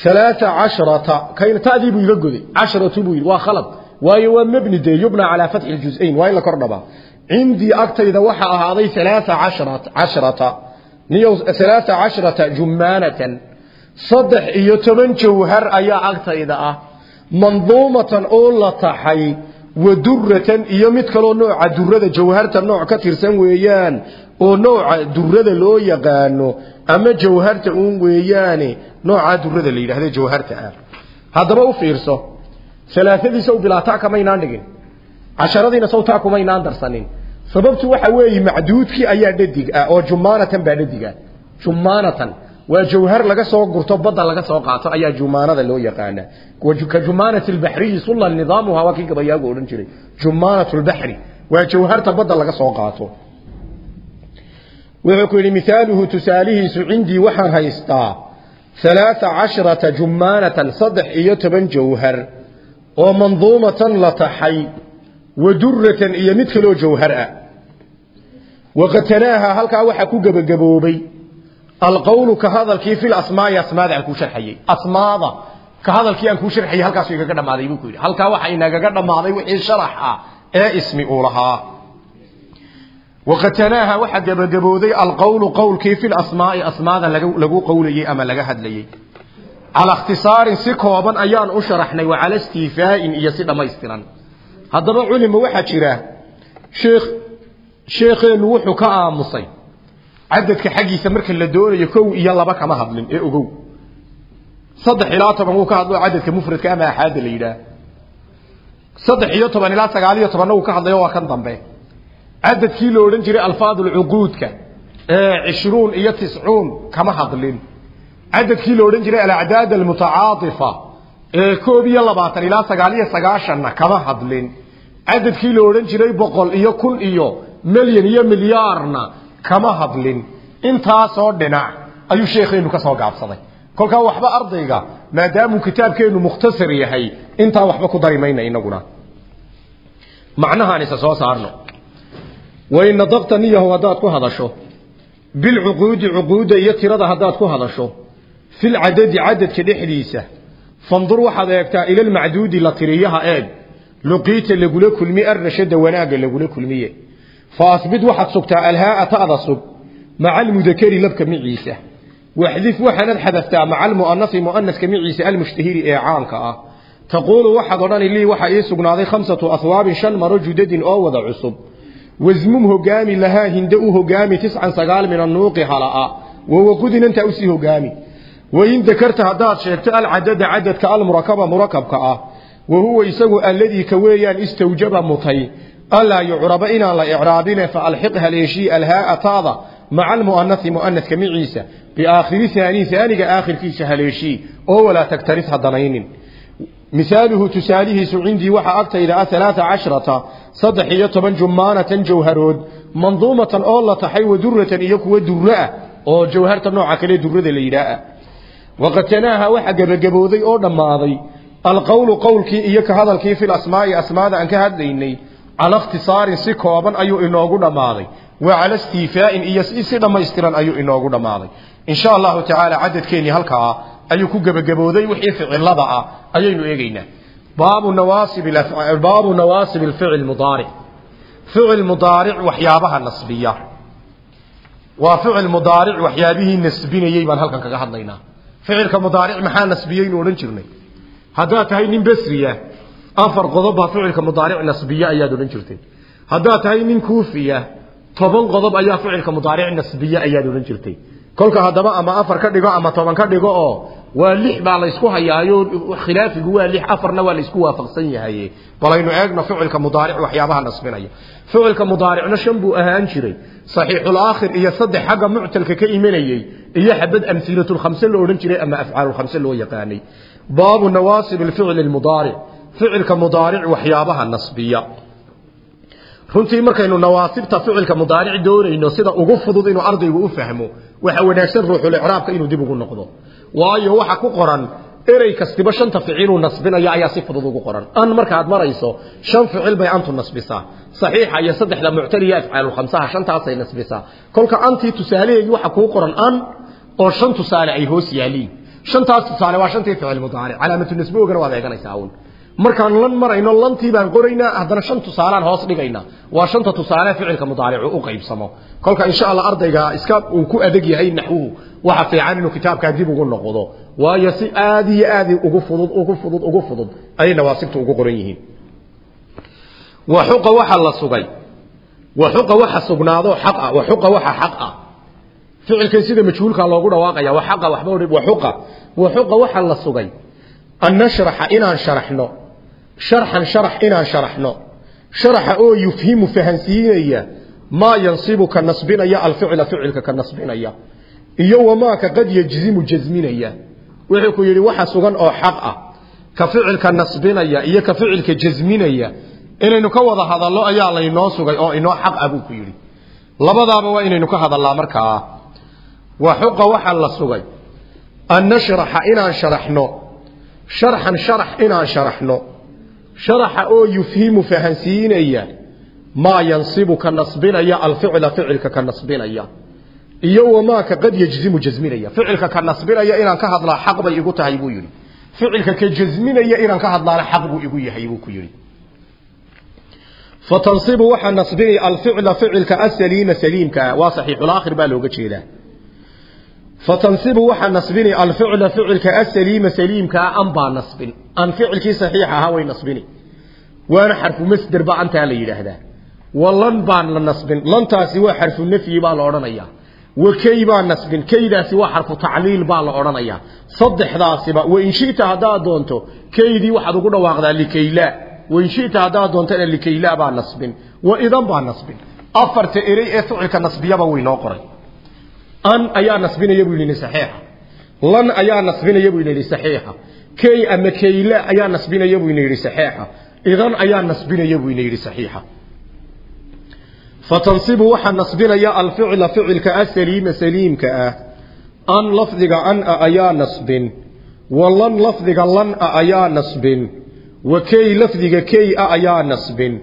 alaaa cashrata kayna tadii buu iga goday cashratu buu yidhi waa khalad waayo waa mebni dee yubna calaa fatxi ljusayn waa in la kor dhabaa cindii agtayda waxa ahaaday alaaa cashrata niyow alaaa cashrata jumaanatan saddex iyo toban jawhar ayaa agtayda ah manduumatan oo la taxay wa duratan iyo mid kaloo ama jawharta uun weeyaane noocaa durada la yidhahda jawharta ah. Haddaba u fiirso alaaadii saw bilaataa kamaynaan dhigin casharadiina sawtaa kumaynaan darsanin. Sababtu waxa weeye macduudkii ayaa dhadig ah oo jumaanatan baa dhadig ah. Jumaanatan waa jawhar laga soo gurto badda laga soo qaato ayaa jumaanada loo yaqaana ka jumaanati lbaxriyi sulla nidaamuha waa kii gabayaagu odhan jiray. Jumaanat lbaxri waa jawharta badda laga soo qaato wuxuu ku yidhi mihaaluhu tusaalihiisu cindii waxaan haystaa alaaa cashrata jumaanatan saddex iyo toban jawhar oo manduumatan la taxay wa duratan iyo mid kaloo jawhar ah waqatanaaha halkaa waxaa ku gebagaboobay alqowlu ka hadalkii fi lasmaai asmaada aan kuu sharxayey asmaada ka hadalkii aan kuu sharxayey halkaasu igaga dhammaaday buu ku waqatanaaha waxaa gebagabooday alqowlu qowlkii fi lasmaai asmaada lagu qowlayey ama laga hadlayey cala ikhtisaarin si kooban ayaan u sharaxnay wa cala istiifaa'in iyo si dhammaystiran haddaba culima waxaa jira sheekh sheekheennu wuxuu ka aamusay cadadka xaggiisa marka la doonayo kow iyo laba kama hadlin ee ogow saddex ilaa toban wuu ka hadlo cadadka mufradka ama axaada la yidhaah saddex iyo toban ilaa sagaal iyo cadadkii la odhan jiray alfaad ulcuquudka ee cishruun iyo tiscuun kama hadlin. Cadadkii la odhan jiray alacdaad almutacaatifa ee koob iyo labaatan ilaa sagaal iyo sagaashanna kama hadlin. Cadadkii la odhan jiray boqol iyo kun iyo milyan iyo milyaarna kama hadlin. Intaasoo dhinac ayuu sheekheennu ka soo gaabsaday. Kolkaa waxba ardayga maadaamuu kitaabkeennu mukhtasar yahay intaa waxba ku dari mayna inaguna. Macnahaan isa soo saarno wain nadaqta niyahu haddaad ku hadasho. Bilcuquudi cuquudda iyo tirada haddaad ku hadasho. Filcadadi cadadka dhexdiisa. Fandur waxaad eegtaa ilalmacduudi la tiriyaha eeg. Luqiita lagula kulmi arrashada wanaagga lagula kulmiye. Fa asbid waxaad sugtaa alhaaa ta'da sug. Maca almudakari labka miciisa. Waxdif waxaanad xadaftaa maca almu'anasi mu'anaska miciisa almushtahiri ee caanka ah. Taquulu waxaad odhani lii waxaa ii sugnaaday khamsatu ahwaabin shan maro judadin oo wada cusub wasmum hogaami lahaa hinde u hogaami tiscan sagaal min annuuqi hala'a. Wawaqudin intaa u sii hogaami. Wain dakarta haddaad sheegto alcadada cadadka almurakaba murakabka ah. Wa huwa isagu alladii ka weeyaan istawjaba mutay. Alaa yucraba inaan la icraabine fa alxiq haleeshii alhaaa taada maca almu'anasi mu'anaska miciisa. Biaakhiri haani haaniga aakhirkiisa haleeshii oo walaa tagtaris hadanaynin misaaluhu tusaalihiisu cindii waxaa agtayda ah alaaa cashrata saddex iyo toban jumaanatan jawharood manduumatan oo la taxay wa duratan iyo kuwa duro ah oo jawharta nooca kale durada la yidhaah waqad tanaaha waxa gebagabooday oo dhammaaday alqowlu qowlkii iyo ka hadalkii fi lasmaa'i asmaada aan ka hadlaynay cala ikhtisaarin si kooban ayuu inoogu dhammaaday wa cala istiifaa'in iyo si dhammaystiran ayuu inoogu dhammaaday. In sha allahu tacaala cadadkeennii halkaa ayuu ku gebagabooday wixii ficilada ah ayaynu eegaynaa baabu nawaasib alficil mudaaric ficil mudaaric waxyaabaha nasbiya waa ficil mudaaric waxyaabihii nasbinayey baan halkan kaga hadlaynaa ficilka mudaaric maxaa nasbiyeynu odhan jirnay haddaad tahay nin besriya afar qodob baa ficilka mudaaric nasbiya ayaad odhan jirtay haddaad tahay nin kuufiya toban qodob ayaa ficilka mudaaric nasbiya ayaad odhan jirtay kolka haddaba ama afar ka dhigo ama toban ka dhigo oo waa lix baa laysku hayaayo khilaafigu waa lix afarna waa laysku waafaqsan yahay balaynu eegno ficilka mudaaric waxyaabaha nasbinaya ficilka mudaaricna shan buu ahaan jiray. Saxiixulaakhir iyo saddex xagga muctalka ka imanayey iyo xabad amhilatulkhamse la odhan jiray ama afcaalulkhamse loo yaqaanay. Baabu nawaasib alficli almudaaric. Ficilka mudaaric waxyaabaha nasbiya runtii markaynu nawaasibta ficilka mudaaric doonayno sida ugu fudud inuu ardaygu u fahmo waxa wanaagsan ruuxulicraabka inuu dib ugu noqdo. Waayo waxa ku qoran erey kastiba shanta ficiluu nasbinayo ayaa si fudud ugu qoran. An markaad marayso shan ficil bay antu nasbisaa. Saxiixa iyo saddexda muctaliya afcaalu khamsaha shantaasay nasbisaa. Kolka antii tusaalaheedii waxa kuu qoran an oo shan tusaale ay hoos yaaliin. Shantaas tusaale waa shantii ficil mudaaric. Calaamatu nasboogana waad eeganaysaa un markaan lan marayno lantii baan qoraynaa haddana shan tusaalaan hoos dhigaynaa waa shanta tusaale ficilka mudaaricu u qaybsamo kolka insha allah ardayga iska uu ku adeg yahay naxwuhu waxa fiican inuu kitaabkaa dib ugu noqdo waayo si aad iyo aad ugu fudud ugu fudud ugu fudud ayay nawaasibtu ugu qoran yihiin waxuqa waxa la sugay waxuqa waxa sugnaado xaq ah waxuqa waxa xaq ah ficilkan sida majhuulka loogu dhawaaqaya waxaqa waxba waxuqa waxuqa waxa la sugay an inaan sharaxno sharxan sharax inaan sharaxno sharaxa oo yufhimu fahansiinaya maa yansibu ka nasbinaya alficla ficilka ka nasbinaya. Iyo wamaaka qad yajzimu jasminaya wuxuu ku yidhi waxa sugan oo xaq ah ka ficilka nasbinaya iyo ka ficilka jasminaya inaynu ka wada hadallo ayaa laynoo sugay oo inoo xaq ah buu ku yidhi. Labadaaba waa inaynu ka hadallaa markaa waxuqa waxa la sugay. An nashraxa inaan sharaxno sharxan sharax inaan sharaxno sharaxa oo yufhimu fahansiinaya maa yansibu ka nasbinaya alficla ficilka ka nasbinaya. Iyo wamaaka qad yajzimu jasminaya ficilka ka nasbinaya inaan ka hadlaa xaq bay igu tahay buu yidhi. Ficilka ka jasminaya inaan ka hadlaana xaq buu igu yahay buu ku yidhi. Fatansibu waxaa nasbinaya alficla ficilka asaliima saliimkaa waa saxiixulaakhir baa looga jeedaa. Fatansibu waxaa nasbini alficla ficilka asaliima saliimkaa an baa nasbin an ficilkii saxiix ahaa way nasbini. Waana xarfu masder baa antaa la yidhaahdaa. Walan baan la nasbin. Lantaasi waa xarfu nafyi baa la odhanayaa wakay baa nasbin. Kaydaasi waa xarfu tacliil baa la odhanayaa saddexdaasiba wain shita haddaad doonto kaydii waxaad ugu dhawaaqdaa likaylaa. Wain shita haddaad doontana likaylaa baa nasbin. Wa idan baa nasbin. Afarta erey ee ficilka nasbiyaba waynoo qoray. An ayaa nasbinaya buu yidhi saxiixa. Lan ayaa nasbinaya buu yidhi saxiixa kay ama kayla ayaa nasbinaya buu yidhi saxiixa. Idan ayaa nasbinaya buu yidhi saxiixa. Fatansibu waxa nasbinaya alficla ficilka asaliima saliimka ah. An lafdiga an a ayaa nasbin. Wa lan lafdiga lan a ayaa nasbin. Wa kay lafdiga kay a ayaa nasbin.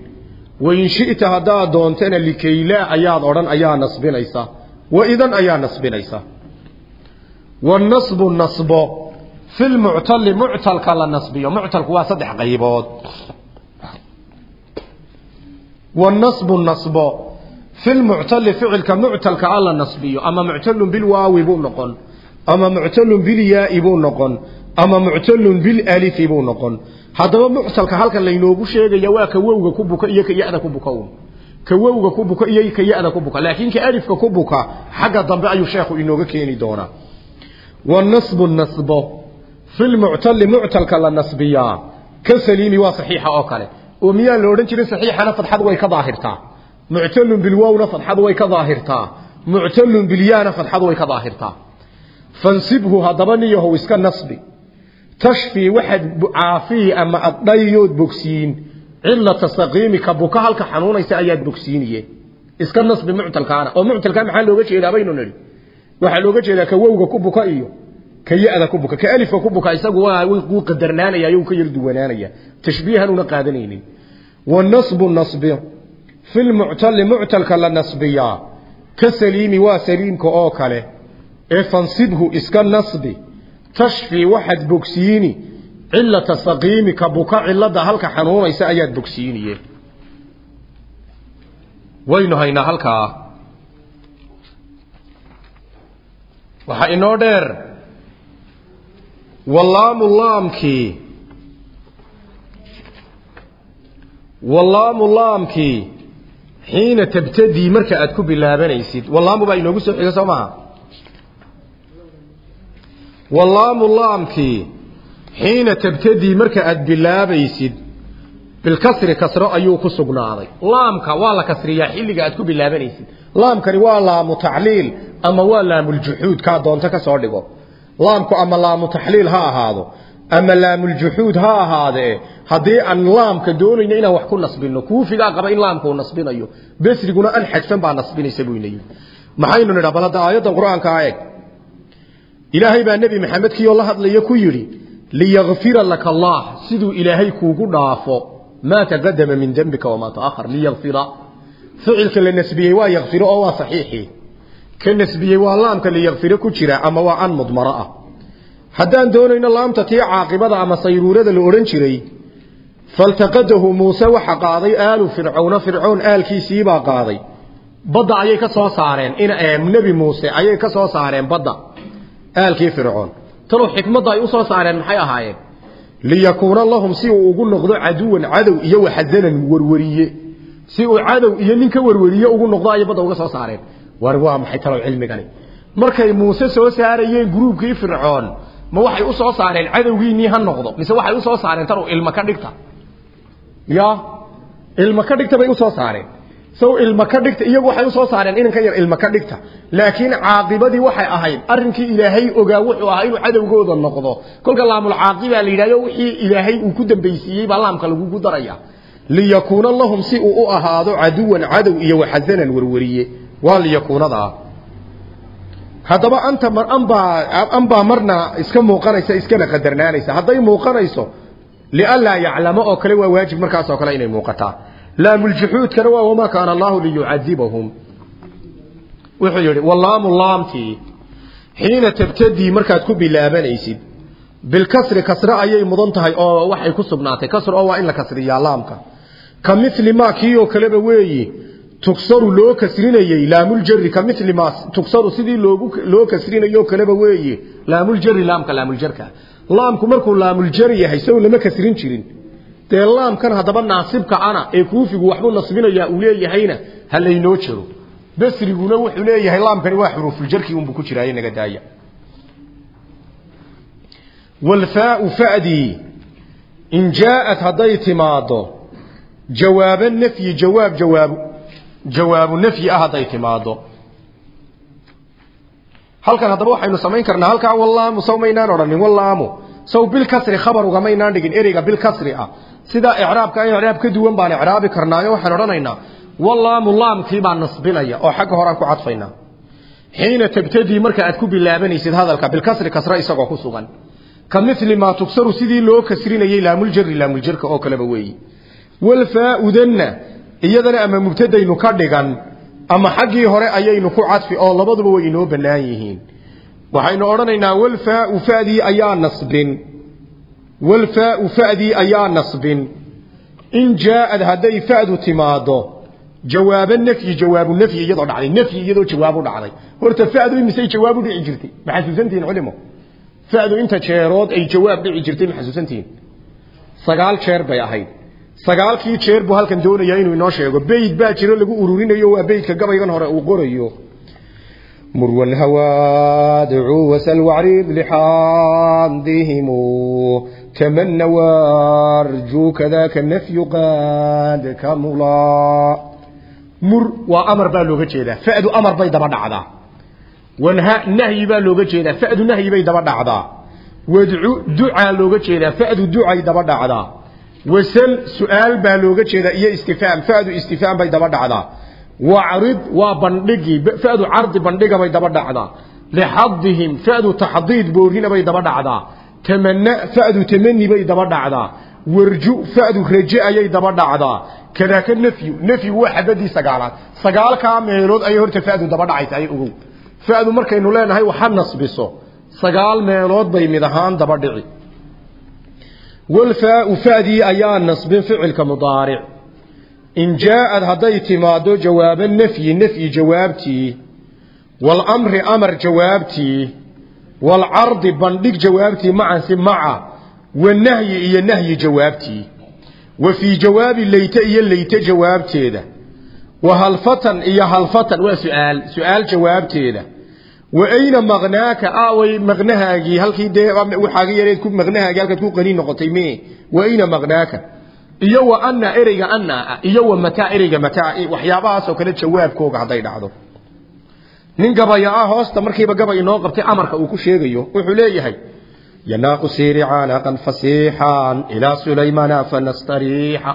Wain shi'ta haddaad doontana likaylaa ayaad odhan ayaa nasbinaysa. Waidan ayaa nasbinaysa fi lmuctali muctalka la nasbiyo muctalku waa saddex qaybood wanasbu nasbo fi lmuctali ficilka muctalka a la nasbiyo ama muctalun bilwaawi buu noqon ama muctalun bilyaai buu noqon ama muctalun bilalifi buu noqon haddaba muctalka halkan laynoogu sheegaya waa ka wowga ku buka iyo ka ya-da ku buka ka wowga ku buka iyo ka ya-da ku buka laakiin ka alifka ku ka saliimi waa saxiixa oo kale oo miyaa la odhan jiray saxiixana fadxad way ka daahirtaa muctalun bilwowna fadxad way ka muctalun bilyaana fadxad way ka fansibhu haddaba niyahow iska nasbi tashfii waxaad caafii ama addhayood bogsiin cilata saqiimika buka halka xanuunaysa ayaad bogsiiniye iska nasbi muctalkaana oo muctalkaa maxaa looga jeedaa baynu nidhi waxaa looga jeedaa ka wowga ka ya-da ku buka ka alifka ku buka isagu waa wuu qadarnaanaya ayuu ka yar duwanaanaya. Tashbiihan una qaadanaynin. Wanasbu nasbi. Fi lmuctali muctalka la nasbiyaa ka saliimi waa saliimka oo kale. Ee fansibhu iska nasbi. Tashfi waxaad bogsiini. Cilata saqiimi ka buka cilada halka xanuunaysa ayaad bogsiiniye. Waynu haynaa halkaa. Waxaa inoo dheer wallaamu laamkii wallaamu laamkii xiina tabtadii marka aad ku bilaabanaysid wallaamu baa inoogu soo xiga soo maha wallaamu laamkii xiina tabtadii marka aad bilaabaysid bilkasri kasro ayuu ku sugnaaday. Laamka waa la kasriyaa xilliga aad ku bilaabanaysid laamkani waa laamu tacliil ama waa laamuljuxuud kaa doonto ka soo dhigo laamku ama laamu taxliil ha ahaado ama laamuljuxuud ha ahaadee haddii aan laamka doonayno inaan wax ku nasbino kuufigaa qaba in laamka uu nasbinayo besriguna an xadfan baa nasbinaysa buu ina yidhi. Maxaynu nidhaa bal aayaddan qur'aanka a eg ilaahay baa nebi maxamed kiioo la hadlaya ku yidhi liyakfira laka allah siduu ilaahay kuugu dhaafo maa taqadama min dembika wamaa taahar liyakfira ficilka la nasbiyey waa yakfiro oo waa saxiixii ka nasbiyey waa laamka liyakfiro ku jira ama waa an mudmaro ah. Haddaan doonayno laamta tii caaqibada ama sayruurada la odhan jiray faltaqadahu muuse waxa qaaday aalu fircawna fircoon aalkiisiibaa qaaday. Badda ayay ka soo saareen in nebi muuse ayay ka soo saareen badda aalkii fircoon talow xikmadda ay u soo saareen maxay ahaayeen? Liyakuuna lahum si uu ugu noqdo caduwan cadow iyo waxasanan warwariye. Si uu cadow iyo nin ka warwariye ugu noqdo ayay badda uga soo saareen war waa maxay talow cilmigani? Markay muuse soo saarayeen gruubkii fircoon ma waxay u soo saareen cadowgiinii ha noqdo mise waxay u soo saareen talow ilma ka dhigta? Ya ilma ka dhigta bay u soo saareen. Sow ilma ka dhigta iyagu waxay u soo saareen inanka yar ilma ka dhigta. Laakiin caaqibadii waxay ahayd arrinkii ilaahay ogaa wuxuu ahaa inuu cadowgooda noqdo. Kolka laamul caaqibaa la yidhahdo wixii ilaahay uu ku dambaysiiyey baa laamka lagugu daraya liyakuuna lahum si uu u ahaado caduwan cadow iyo waxasanan warwariye waa liyakuunadaa haddaba anta anbaa marna iska muuqanaysa iskana qadarnaanaysa. Hadday muuqanayso lianlaa yaclamo oo kale waa waajib markaas oo kale inay muuqataa. Laamuljuxuudkana waa wamaa kaana allahu liyucadibahum wuxuu yidhi wallaamu laamtii xiina tabtadii markaad ku bilaabanaysid bilkasri kasre ayay mudan tahay oo waxay ku sugnaatay. Kasr oo waa in la kasriyaa laamka. Ka mili maa kii oo kaleba weeyi tugsaru loo kasrinayey laamuljari ka mili maa tugsaru sidii loogu loo kasrinayo kaleba weeyi laamuljari laamka laamuljarka laamku markuu laamuljari yahay sow lama kasrin jirin. Dee laamkan haddaba naasibka ana ee kuufigu waxbuu nasbinayaa uu leeyahayna ha laynoo jiro. Basriguna wuxuu leeyahay laamkani waa xuruufuljarkii unbuu ku jiraaye naga daaya. Walfaau fadii in jaaءat hadday timaado jawaaba nafyi jawaab jawaabu jawaabu nafyi ah hadday timaado halkan haddaba waxaynu samayn karnaa halkaa wallaamu saw maynaan odhanin wallaamu. Saw bilkasri khabar ugamaynaan dhigin ereyga bilkasri ah. Sidaa icraabka in icraab ka duwan baan icraabi karnaayo waxaan odhanaynaa. Wallaamu laamkii baan nasbinaya oo xagga horaan ku cadfaynaa. Xiina tabtadii marka aad ku bilaabanaysid hadalka bilkasri kasra isagoo ku sugan. Ka mili maa tugsaru sidii loo kasrinayey laamuljari laamuljarka oo kaleba weeyi. Walfaa-udanna iyadana ama mubtadaynu ka dhigan ama xaggii hore ayaynu ku cadfi oo labaduba way inoo bannaan yihiin. Waxaynu odhanaynaa walfaau fadii ayaa nasbin. Walfaau fadii ayaa nasbin. In jaaad hadday fadu timaado jawaaba nafyi jawaabu nafyi iyadoo dhacday. Nafyi iyadoo jawaabu dhacday. Horta fadu imisay jawaab dhici jirtay. Ma xasuusantihiin culimo. Fadu inta jeerood ay jawaab dhici jirtay ma xasuusantihiin sagaal jeer bay ahayd sagaalkii jeer buu halkan doonayaa inuu inoo sheego beyd baa jiro lagu ururinayo waa beydka gabaygan hore uu qorayo مروا الهوى دعوا وسل وعريض لحاضهم تمنى وارجو كذاك النفي قاد كملا مر وأمر بالو جيدا فأد أمر بيد بدعدا ونها نهي بالو جيدا فأد نهي بيد بدعدا ودعو دعاء لو جيدا فأد wasan su'aal baa looga jeedaa iyo istifaam fadu istifaam bay daba dhacdaa. Wacrid waa bandhigi. Fadu cardi bandhiga bay daba dhacdaa. Lixadihim fadu taxdiid boorina bay daba dhacdaa. Tamana fadu tamani bay daba dhacdaa. Warju fadu raje ayay daba dhacdaa. Kadaaka nafyu nafyigu waa xabadii sagaalaad. Sagaalkaa meelood ayay horta fadu daba dhacaysa ay ogow fadu markaynu leenahay waxa nasbiso. Sagaal meelood bay mid ahaan daba dhici walfaau fadii ayaa nasbin ficilka mudaaric in jaaad hadday timaado jawaabo nafyi nafyi jawaabtii walamri amar jawaabtii waalcardi bandhig jawaabtii macansi maca wanahyi iyo nahyi jawaabtii wa fii jawaabi leyte iyo leyte jawaabteeda wa halfatan iyo halfatan waa suaal su'aal jawaabteeda wa ayna maqnaaka away maqnahaagii halkii dee waxaaga yareed ku maqnahaagii halkaad ku qani noqotay me wa ayna maqnaaka iyo wa anna ereyga anna iyo wa mataa ereyga mataa waxyaabahaasoo kale jawaabkooga hadday dhacdo nin gabaya ah hoosta markiiba gabay inoo qabtay amarka uu ku sheegayo wuxuu leeyahay yanaaqu siiri caanaqan fasiixan ilaa sulaymana fanastariixa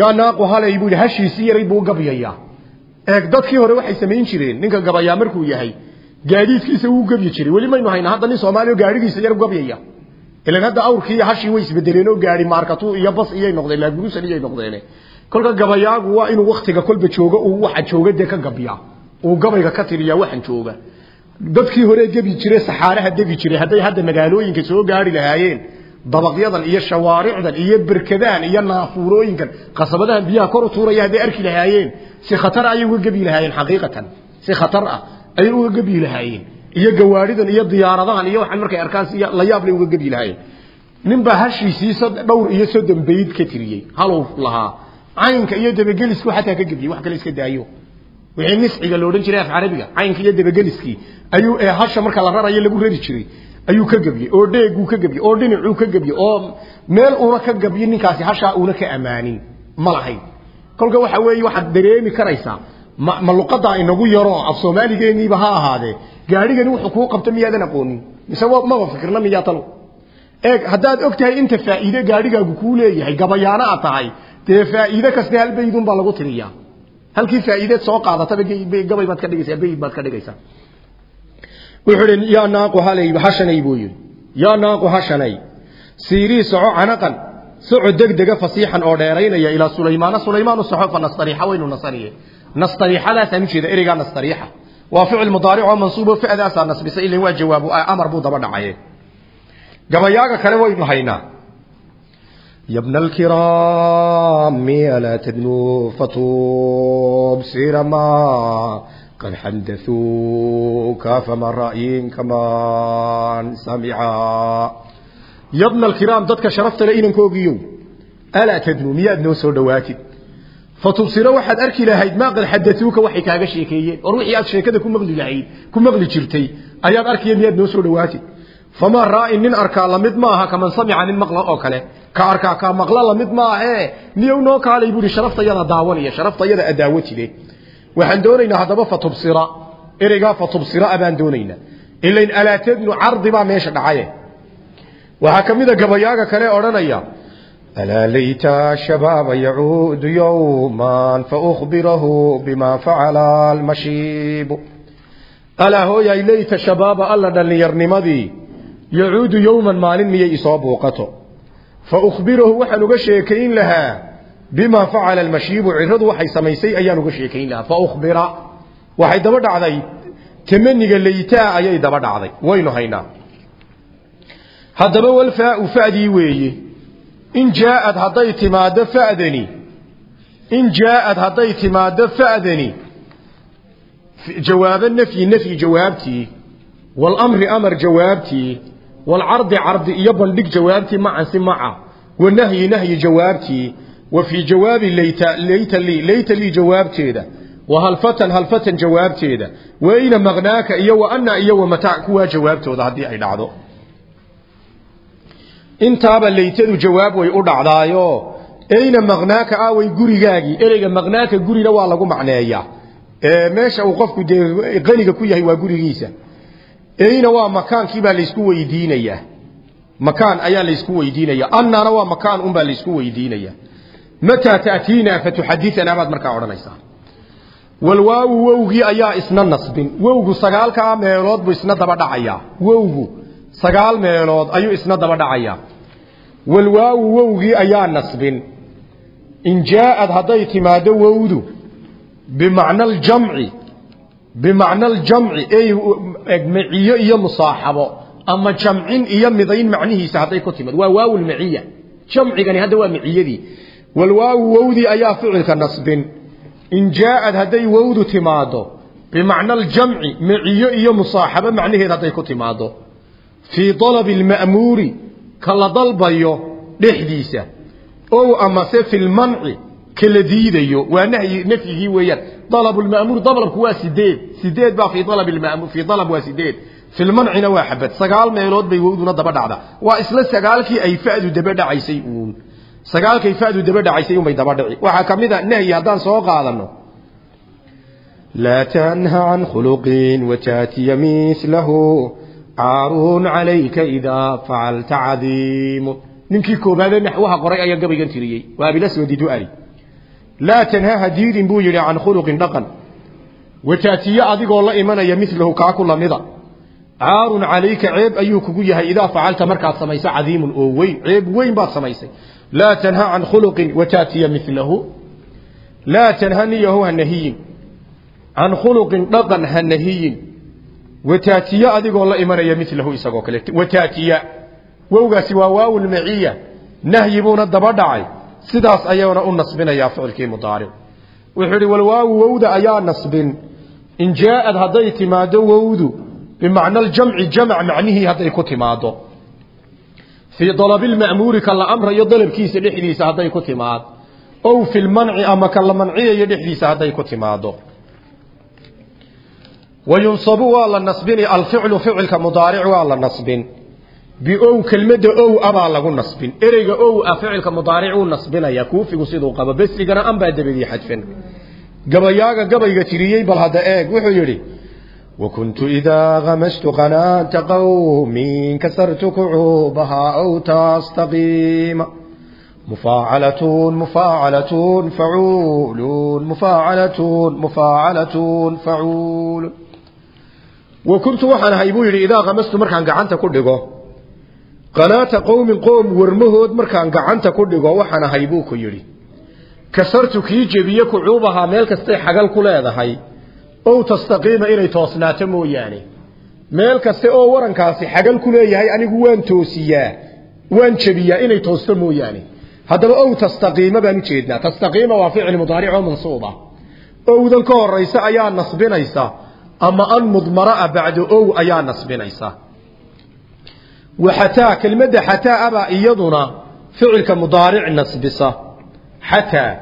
yaa naaqu halay buu yidhi hashiisii yaray buu gabyayaa eeg dadkii hore waxay samayn jireen ninka gabayaa markuu yahay gaadiidkiisa wuu gebyi jiray. Weli maynu hayna hadda nin soomaaliya gaadhigiisa yar gabyaya. Ilan hadda awrkii hashii way isbedeleen oo gaadhi maarkatu iyo bas iyay noqdeen laagurusan iyay noqdeen kolka gabayaagu waa inuu waktiga kolba joogo uu waxa jooga dee ka gabyaa uu gabayga ka tiriyaa waxan jooga. Dadkii hore gebi jiray saxaaraha degi jiray hadday hadda magaalooyinka soo gaari lahaayeen dabaqyadan iyo shawaaricdan iyo berkadahan iyo naafuurooyinkan qasabadahan biyaha kor u tuuraya hadday arki lahaayeen si khatar ayay uga gebi lahaayeen xaqiiqatan. Si khatar ah ayay uga gebi lahaayeen. Iyo gawaaridan iyo diyaaradahan iyo waxaan markay arkaan la yaab leh uga gebi lahaayeen. Ninbaa hashiisii dhowr iyo soddon bayd ka tiriyey. Halow lahaa. Caynka iyo dabagelisku xataa ka gebiyey wax kale iska daayo. Wixii nisciga odhan jiray af carabiga caynka iyo dabageliskii ayuu ee hasha marka la rarayo lagu rari jiray ayuu ka gebiyey oo dheeguu ka gebiyey oo dhinacuu ka gebiyey oo meel uuna ka gabiyo ninkaasi hashaa uuna ka ammaanin ma lahayn. Kolka waxa weeye waxaad dareemi karaysaa ma ma luqadaa inagu yaro af soomaaligeeniiba ha ahaadee gaadhigani wuxuu kuu qabta miyaadan aqoonin mise maba fikirna miyaa talo. Eeg haddaad og inta faa'iide gaadhigaagu kuu leeyahay gabayaana aad tahay dee faa'iide kaste hal lagu tiriyaa halkii faa'iideed soo qaadataba gabay baad ka dhigaysaa bayd baad ka dhigaysaa. Wuxuu ihi yaa naaqu halay hashanay buu yaa naaqu hashanay siirii soco canaqan soco degdega fasiixan oo dheeraynaya ilaa sulaymaana sulaymaan u soco fa nastariixa waynu nasariye nastariixadaasaa ujeeda ereygaa nastariixa waa ficil mudaaric oo mansuubo fadaasaa nasbisa ila waa jawaabu amar buu daba dhacaye gabayaaga kale waynu haynaa yabna alkiraami alaa tadnuu fatub sirama qad xandathuuka fama ra'yin kaman samica yabna alkiraam dadka sharaftale inankoogiyo alaa tadnuu miyaad noo soo dhowaatid فتبصر واحد أركي لهيد ما قد حدثوك وحي كاغا شيكيين وروحي آد شيكada ku maqli lahayd ku maqli jirtay ayaad arkaya miyaad noo soo dhawaatid fama raa'in nin arkaa lamid maaha kaman samica nin maqla oo kale ka arkaa ka maqla lamid maahe niyow noo kaalay buuri sharaftayada daawanaya sharaftayada adaawo jire waxaan doonaynaa haddaba fatubsira ereygaa fatubsira abaan doonaynaa ilain alaatadnu cardi baa meesha dhacaye waxaa ka mid a gabayaaga kale odhanaya alaa layta shabaaba yacuudu yowman faukhbirahu bima facala almashiibu alaa hooyay layta shabaaba alla dhallinyarnimadii yacuudu yowman maalin miyay isoo buuqato fa ukhbirahu waxaan uga sheekayn lahaa bimaa facala almashiibu ciradu waxay samaysay ayaan uga sheekayn lahaa fa ukhbira waxay daba dhacday tamaniga laytaa ayay daba dhacday waynu haynaa haddaba walfaau fadii weeye in jaaad hadday timaado fadani in jaaad hadday timaado fadani jawaabo nafyi nafyi jawaabtii walamri amar jawaabtii walcardi cardi iyo bandhig jawaabtii macan si maca. Wanahyi nahyi jawaabtii wa fii jawaabi layta layta lii layta lii jawaabteeda. Wa halfatan halfatan jawaabteeda. Wa ayna maqnaaka iyo wa anna iyo wa mataa kuwaa jawaabtooda haddii ay dhacdo intaaba laytadu jawaab way u dhacdaayo. Ayna maqnaaka aaway gurigaagii ereyga maqnaaka gurina waa lagu macneeyaa meesha uu qofku qaniga ku yahay waa gurigiisa. Eyna waa makaankii baa laysku weydiinayaa makaan ayaa laysku weydiinaya. Annana waa makaan unbaa laysku weydiinaya. Mataa ta'tiina fatuxadianaa baad markaa odhanaysaa. Walwaawu wowgii ayaa isna nasbin. Wowgu sagaalkaa meelood buu isna daba dhacayaa wowgu sagaal meelood ayuu isna daba dhacayaa walwaawu wowgii ayaa nasbin. In jaaad hadday timaado wowdu bimacna aljamci bimacna aljamci ey maciyo iyo musaaxabo ama jamcin iyo midayn macnihiisa hadday ku timaado waa waawu lmaciya jamcigani hadda waa maciyadii walwaawu wowdii ayaa ficilka nasbin. In jaaad hadday wowdu timaado bimacna aljamci maciyo iyo musaaxabo macnaheed hadday ku timaado fii dalabi alma'muuri ka la dalbayo dhexdiisa. Ow amase fi lmanci kala diidayo. Waa nahyi nafyigii weeyaan. Dalab lma'muur dalabku waa sideed. Sideed baa fii dalab lma'muur fii dalab waa sideed. Fi lmancina waa xabad. Sagaal meelood bay wowduna daba dhacda waa isla sagaalkii ay fa'du daba dhacaysay uun. Sagaalkay fa'du daba dhacaysay uun bay daba dhici waxaa ka mid a nahyi haddaan soo qaadano. Laa tanha can khuluqin wataatiya mislahu caaruun calayka idaa facalta cadiimu. Ninkii koobaadee naxwaha qoray ayaa gabaygan tiriyey. Waa abilaswadi du'ali laa tanha hadiidin buu yidhi can khuluqin dhaqan. Wataatiye adigoo la imanaya milahu kaa ku lamida. Caarun calayka ceeb ayuu kugu yahay idaa facalta markaad samayso cadiimun oo weyn. Ceeb weyn baad samaysay. Laa tanha can khuluqin wataatiya milahu laa tanha niyahu ha nahiyin. Can khuluqin dhaqan ha nahiyin wataatiye adigoo la imanaya milahu isagoo kale. Wataatiya. Wowgaasi waa waawu lmaciya nahyi buuna daba dhacay. Sidaas ayaana u nasbinayaa ficilkii mudaaric. Wuxuu ihi walwaawu wowda ayaa nasbin. In jaaad hadday timaado wowdu bimacna aljamci jamc macnihii hadday ku timaado fii dalabi lma'muuri ka la amrayo dalabkiisa dhexdiisa hadday ku timaad ow fi lmanci ama ka la manciyayo dhexdiisa hadday ku timaado وينصب والله النصبين. الفعل فعل كمضارع والله النصبين. بأو كلمة أو أبا لغو نصبين إريق أو أفعلك مضارع يكوف يكوفي قصيدو قبا بس لغنا أنبا بدي حدفين قبا ياغا قبا يغتريي بل هذا إيق وحو يري. وكنت إذا غمشت قناة قوم كسرت كعوبها أو تستقيم. مفاعلة مفاعلة فعول. مفاعلة مفاعلة فعول. wakuntu waxaan ahay buu yidhi idaa qamastu markaan gacanta ku dhigo qanaata qowmin qoom warmahood markaan gacanta ku dhigo waxaan ahay buu ku yidhi. Kasartu kii jebiye kucuubahaa meel kastay xagal ku leedahay ow tastaqiima inay toosnaato mooyaane. Meel kaste oo warankaasi xagal ku leeyahay anigu waan toosiyaa waan jebiyaa inay toosto mooyaane. Haddaba ow tastaqiima baan u jeednaa. Tastaqiima waa ficil mudaaric oo mansuuba. Owdan ka horaysa ayaa nasbinaysa ama an mudmaraa bacda ow ayaa nasbinaysa. Wa xataa kelmadda xataa abaa iyaduna ficilka mudaaric nasbisa. Xataa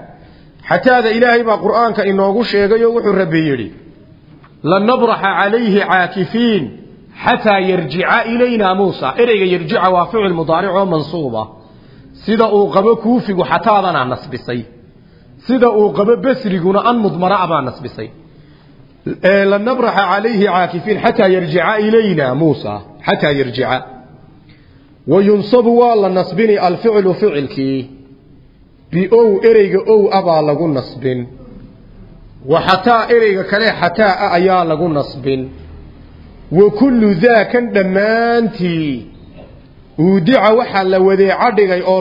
xataada ilaahay baa qur'aanka inoogu sheegay oo wuxuu rabbi yidhi lanabraxa calayhi caakifiin xataa yarjica ilaynaa muusa. Ereyga yarjica waa ficil mudaaric oo mansuuba sida uu qabo kuufigu xataadanaa nasbisay. Sida uu qabo besriguna an mudmaraa baa nasbisay lanabraxa calayhi caakifiin xataa yarjica ilaynaa muusa xataa yarjica. Wayunsabu waa la nasbini alficlu ficilkii. Biow ereyga ow abaa lagu nasbin. Wa xataa ereyga kale xataa a ayaa lagu nasbin. Wa kullu daa kan dhammaantii. Uudica waxaa la wadeeco dhigay oo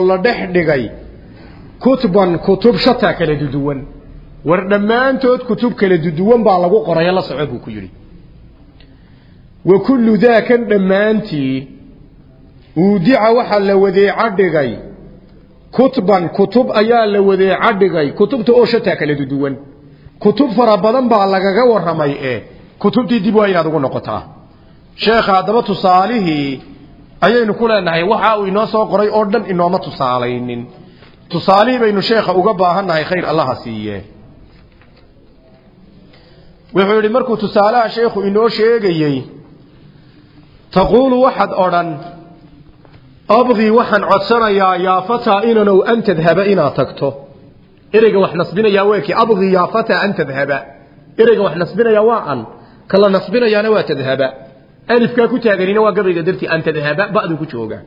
war dhammaantood kutub kala duduwan baa lagu qorayo la soco buu ku yidhi. Wa kullu daa kan dhammaantii uudica waxaa la wadeeco dhigay. Kutban kutub ayaa la wadeeco dhigay. Kutubta oo shataa kala duduwan. Kutub fara badan baa lagaga warramay ee kutubtii dib waa inaad ugu noqotaa. Sheekha haddaba tusaalihii ayaynu ku leenahay waxa uu inoo soo qoray oo dhan inooma tusaalaynin. Tusaalihii baynu sheekha uga baahannahay khayr allaha siiye wuxuu yidhi markuu tusaalaha sheekhu inoo sheegayey taquulu waxaad odhan abqii waxaan codsanayaa yaa fataa inanow an tadhaba inaad tagto. Ereyga wax nasbinayaa weekii abqii yaa fataa an tadhaba. Ereyga wax nasbinayaa waa an kala nasbinayaana waa tadhaba. Alifkaa ku taaganina waa gabayga dartii an tadhaba ba'du ku jooga.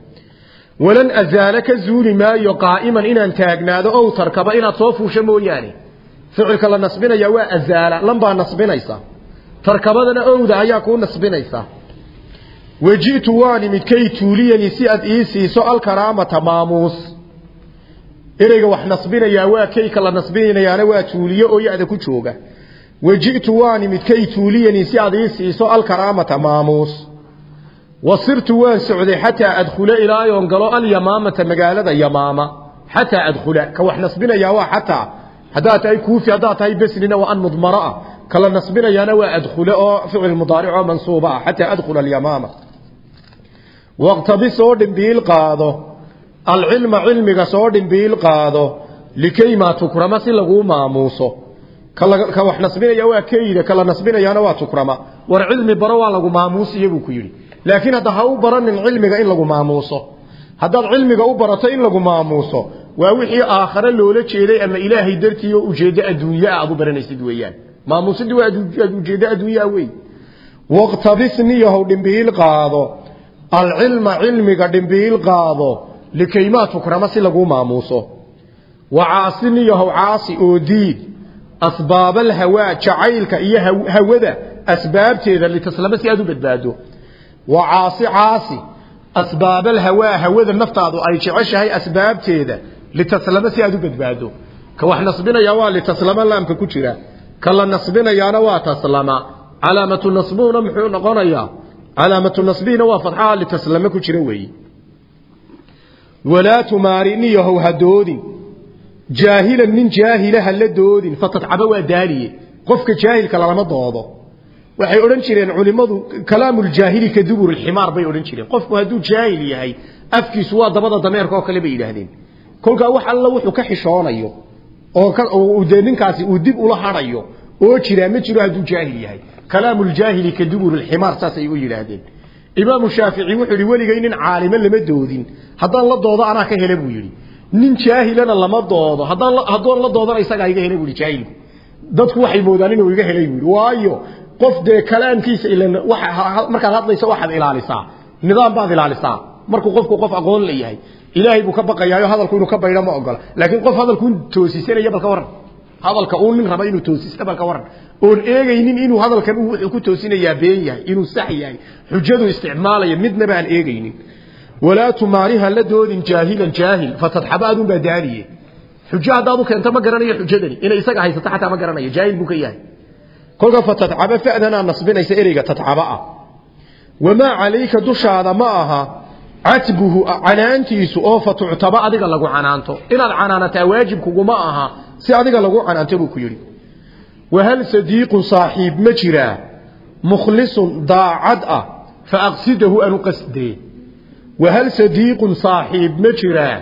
Walan azaala ka zuuli maayo qaa'iman inaan taagnaado ow tarkaba inaad soo fuusho mooyaane ficilka la nasbinaya waa azaala lan baa nasbinaysa. Tarkabadana owda ayaa kuu nasbinaysa. Waji'tu waan imid kay tuuliyani si aad ii siiso alkaraamata maamuus. Ereyga wax nasbinayaa waa kayka la nasbinayaana waa tuuliye oo ya-da ku jooga. Waji'tu waan imid kay tuuliyani si aad ii siiso alkaraamata maamuus. Wasirtu waan socday xataa adkhula ilaayoon galo alyamaamata magaalada yamaama. Xataa adkhula ka wax nasbinayaa waa xataa haddaad tahay kuufi haddaad tahay besrina waa an mudmaro ah kala nasbinayaana waa adkhule oo ficil mudaaric oo mansuuba ah xataa adkhula alyamaama waqtabi soo dhimbiil qaado alcilma cilmiga soo dhimbiil qaado likaymaa tukrama si laguu maamuuso ka wax nasbinaya waa kayda kala nasbinayaana waa tukrama war cilmi baro waa lagu maamuusiya buu ku yidhi laakiin hadda ha u baranin cilmiga waa wixii aakhare loola jeeday ama ilaahay dartii oo ujeeddo adduunye ah aad u baranaysid weeyaan. Maamuusidii waa ujeeddo adduunyaa wey waqtabis niyahow dhimbiil qaado. Alcilma cilmiga dhimbiil qaado. Likaymaa tukrama si laguu maamuuso. Wa caasi niyahow caasi oo diid. Asbaabaalhawaa jacaylka iyo hawada asbaabteeda litaslama si aad u badbaado. Wa caasi caasi. Asbaabalhawaa hawada naftaadu ay jeceshahay asbaabteeda litaslama si aad u badbaado. Ka wax nasbinaya waa litaslama laamka ku jira. Ka la nasbinayaana waa taslama. Calaamatu nasbuhuna muxuu noqonayaa calaamatu nasbihina waa fadxaha litaslama ku jira weeye walaa tumaariniyahow ha doodin. Jaahilan nin jaahila ha la doodin. Fatadcaba waa doodo. Waxay odhan jireen culimmadu kalaamuljaahili ka dubur lximaar bay odhan jireen. Qofku hadduu jaahil yahay afkiisu waa dabada dameerka oo kale bay yidhaahdeen kolkaa wax alla wuxuu ka xishoonayo oo dee ninkaasi uu dib ula hadhayo oo jiraa ma jiro hadduu jaahil yahay. Kalaamuljaahili ka dubur lximaar saasay u yidhaahdeen. Imaamu shaafici wuxuu yidhi weligay nin caalimo lama doodin. Haddaan la doodo anaa ka hele buu yidhi. Nin jaahilana lama doodo. Haddoon la doodana isagaa iga hele buu yidhi jaahilku. Dadku waxay moodaan inuu iga helay buu yidhi. Waayo qof dee kalaamkiisa ilan markaad hadlayso waxaad ilaalisaa. Nidaam baad ilaalisaa. Markuu qofku qof aqoon la yahay ilaahay buu ka baqayaayo hadalku inuu ka baydho ma ogola. Laakiin qof hadalku toosisanaya balka waran hadalka uu nin raba inuu toosista balka waran oon eegaynin inuu hadalkan uu wuxuu ku toosinayaa been yahay inuu sax yahay xujadu isticmaalaya midnaba aan eegaynin. Walaa tumaariha la doodin jaahilan jaahil fatadxaba baa daaliye xujo haddaad u ma garanayo xujadani. Inay isaga haysato xataa ma garanayo jaahil buu ka yahay. Kolka fatadcaba fa'danaa nasbinaysa ereyga tadcaba ah. Wamaa calayka dushaada ma aha catbuhu canaantiisu oo fatuctaba adiga lagu canaanto. Inaad canaanataa waajibkuguma aha si adiga lagu canaanto buu ku yidhi. Wahal sadiiqun saaxiib ma jiraa mukhlisun daacad ah fa aqsidahu anu qasdee. Wahal sadiiqun saaxiib ma jiraa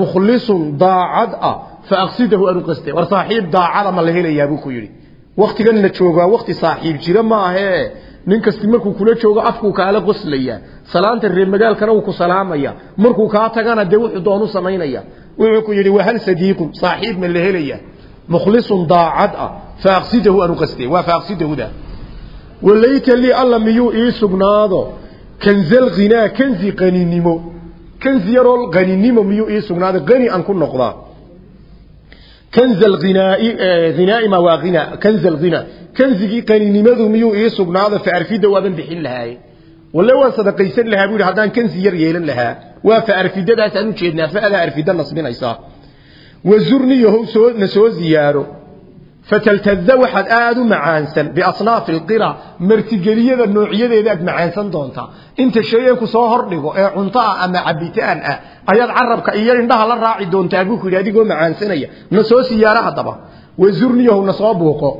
mukhlisun daacad ah fa aqsidahu anu qasdee. War saaxiib daacada ma la helayaa buu ku yidhi. Waktigan la joogaa wakti saaxiib jira maahee nin kasti markuu kula joogo afkuu kaala qoslaya salaanta reer magaalkana uu ku salaamaya. Markuu kaa tagana dee wuxuu doonu samaynaya wuxuu ku yidhi wahal sadiiqun saaxiib ma la helaya. Mukhlisun daacad ah. Faaqsidahu anu qaste waa faaqsidahuda walayta lii alla miyuu ii sugnaado? Kanzal ghinaa kanzi qaninimo. Kanzi yaroo qaninimo miyuu ii sugnaado? Qani aan ku noqdaa كنز الغناء غناء ما وغنى كنز الغناء كنزي قنينمدو ميو اي سغناده فارفيده وابن بخين لهاي ولا وان صدقيسن لها بودي hadaan كنزي yar yeelan lahaa waa faarfidadaas aan u jeednaa faada arfida nasbinaysa wazurni yahu soo nasoo ziyaaro fataltadha waxad aad u macaansan biasnaaf alqira martigeliyada noocyadeeda aad macaansan doonta inta sheeyay ku soo hordhigo ee cunto ah ama cabitaan ah ayaad carabka iyo indhaha la raaci doontaa buu ku yidhi adigoo macaansanaya na soo siyaara haddaba wazurniyahu na soo buuqo.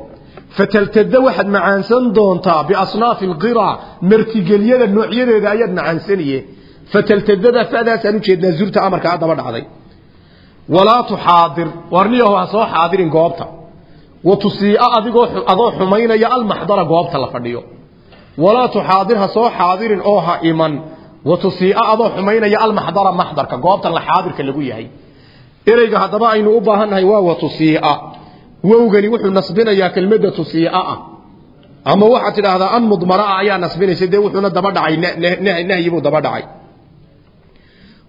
Fataltadha waxaad macaansan doontaa biasnaafi alqira martigeliyada noocyadeeda ayaad macaansanaye fataltadada fadaasaan u jeednaa zurta amarka haddaba dhacday. Walaa tuxaadir warniyahu ha soo xaadirin goobta watusii'a adigoo adoo xumaynaya almaxdara goobta la fadhiyo. Walaa tuxaadir ha soo xaadirin oo ha iman. Watusii'a adoo xumaynaya almaxdara maxdarka goobta la xaadirka lagu yahay. Ereyga haddaba aynu u baahannahay waa watusii'a wowgani wuxuu nasbinayaa kelmadda tusii'a ah. Ama waxaad tidhaahdaa an mudmara ah ayaa nasbinaysa dee wuxuuna daba dhacay nahyi buu daba dhacay.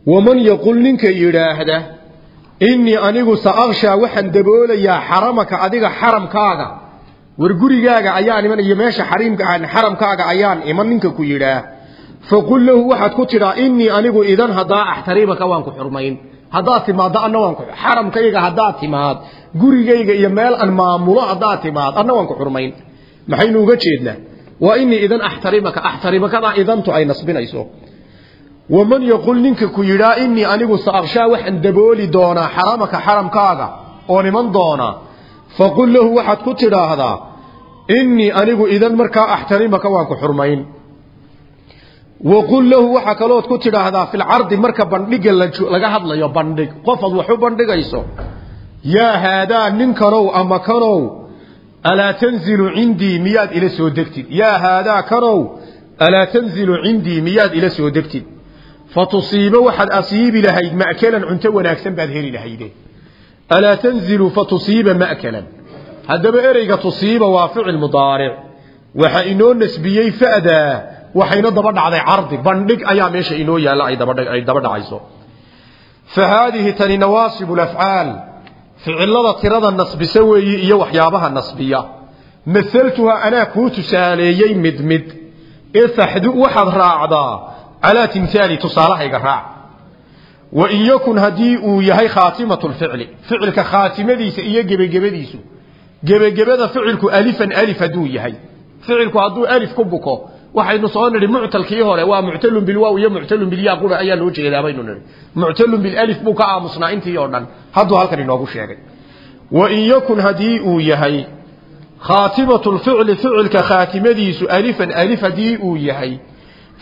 Waman yaqul ninka yidhaahda innii anigu sa akshaa waxaan daboolayaa xaramaka adiga xaramkaaga. War gurigaaga ayaan iman iyo meesha xaramkaaga ayaan iman ninka ku yidhaah faqul lahu waxaad ku tidhaa innii anigu idan haddaa axtariimaka waan ku xurmayn. Haddaad timaaddo anna waan ku xaramkayga haddaad timaad. Gurigayga iyo meel aan maamulo haddaad timaad anna waan ku xurmayn. Maxaynu uga jeednaa? Waa inii idan axtarimaka axtarimakada idantu ay nasbinayso waman yaqul ninka ku yidhaa inii anigu saakshaa waxaan dabooli doonaa xaramaka xaramkaaga oon iman doonaa faqul lahu waxaad ku tidhaahdaa inii anigu idan markaa axtarimaka waan ku xurmayn. Waqul lahu waxaa kalood ku tidhaahdaa filcardi marka bandhiga laga hadlayo bandhig qofaad wax u bandhigayso yaa haadaa ninkanow ama kanow alaa tanzilu cindii miyaad ila soo degtid? Yaa haadaa kanow alaa tanzilu cindii miyaad ila soo degtid fa tusiibo waxaad asiibi lahayd ma'kelan cunto wanaagsan baad heli lahayde alaa tanzilu fa tusiiba ma'kelan. Haddaba ereyga tusiiba waa ficil mudaaric. Waxa inoo nasbiyey fa'daa waxayna daba dhacday cardi. Bandhig ayaa meesha inoo yaalla ay daba dhacayso. Fa haadihi tani nawaasibu lafcaal ficilada tirada nasbisa weeyi iyo waxyaabaha nasbiya. Mahaltuha anaa kuu tusaaleeyey mid mid. Isaxdu waxaad raacdaa calaa timhaali tusaalahayga raac wa in yakun haddii uu yahay khaatimatu lficli ficilka khaatimadiisa iyo gebagebadiisu gebagebada ficilku alifan alif hadduu yahay ficilku hadduu alif ku buko waxaynu soo nidhi muctalkii hore waa muctalun bilwaaw iyo muctalun bilyaa qura ayaa loo jeedaa baynu nidhi muctalun bilalif buu ka aamusnaa intii oo dhan hadduu halkan inoogu sheegay wa in yakun haddii uu yahay khaatimatu lficli ficilka khaatimadiisu alifan alif haddii uu yahay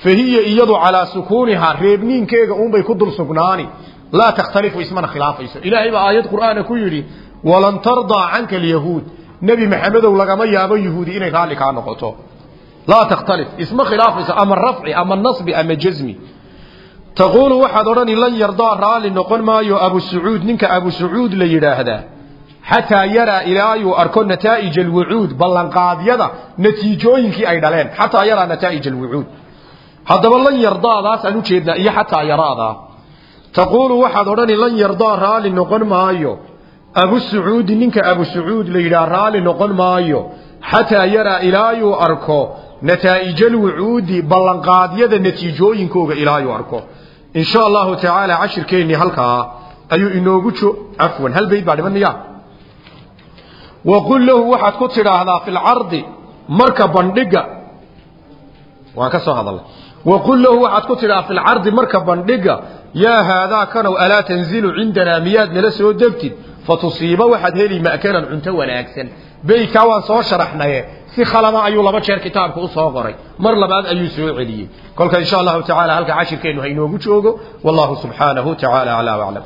فهي إيضو على سكونها. ريبنين كيغا أمبي كدر سكناني. لا تختلف اسمنا خلافه إيسا إلهي بآيات قرآن كيري ولن ترضى عنك اليهود. نبي محمد ولغمي أبا يهودي إني قال لك قطو لا تختلف. اسم خلافه إيسا أما الرفع أما النصب أما الجزمي تقول واحد أراني لن يرضى رالي نقول ما يو أبو سعود. نينك أبو سعود ليرا هذا حتى يرى إلى إلهيو أركو نتائج الوعود. بلن قاد يدا. نتيجوينك أي دلين حتى يرى نتائج الوعود. Haddaba lan yardaadaasaan u jeednaa iyo xataa yaraadaa. Taquulu waxaad odhani lan yardaa raalli noqon maayo. Abu sacuudi ninka abu sacuud la yidhaha raalli noqon maayo. Xataa yaraa ilaayuu arko. Nataa'ij alwucuudi ballanqaadyada natiijooyinkooga ilaayuu arko. In sha allahu tacaala cashirkeennii halkaa ayuu inoogu jo cafwan hal bayd baa dhimanaya? Waqul lahu waxaad ku tidhaahdaa fi lcardi marka bandhiga. Waan ka soo hadalnay waqul lahu waxaad ku tidhaahdaa fi lcardi marka bandhiga yaa haadaa kanow alaa tanzilu cindanaa miyaad nala soo degtid fatusiiba waxaad heli ma'kanan cunto wanaagsan beykaa waan soo sharaxnaye si khalama ayuu laba jeer kitaabka u soo qoray mar labaad ayuu soo celiyey kolka insha allahu tacaala halka cashirkeennu ha inoogu joogo wallahu subxaanahu tacaala aclaa waclam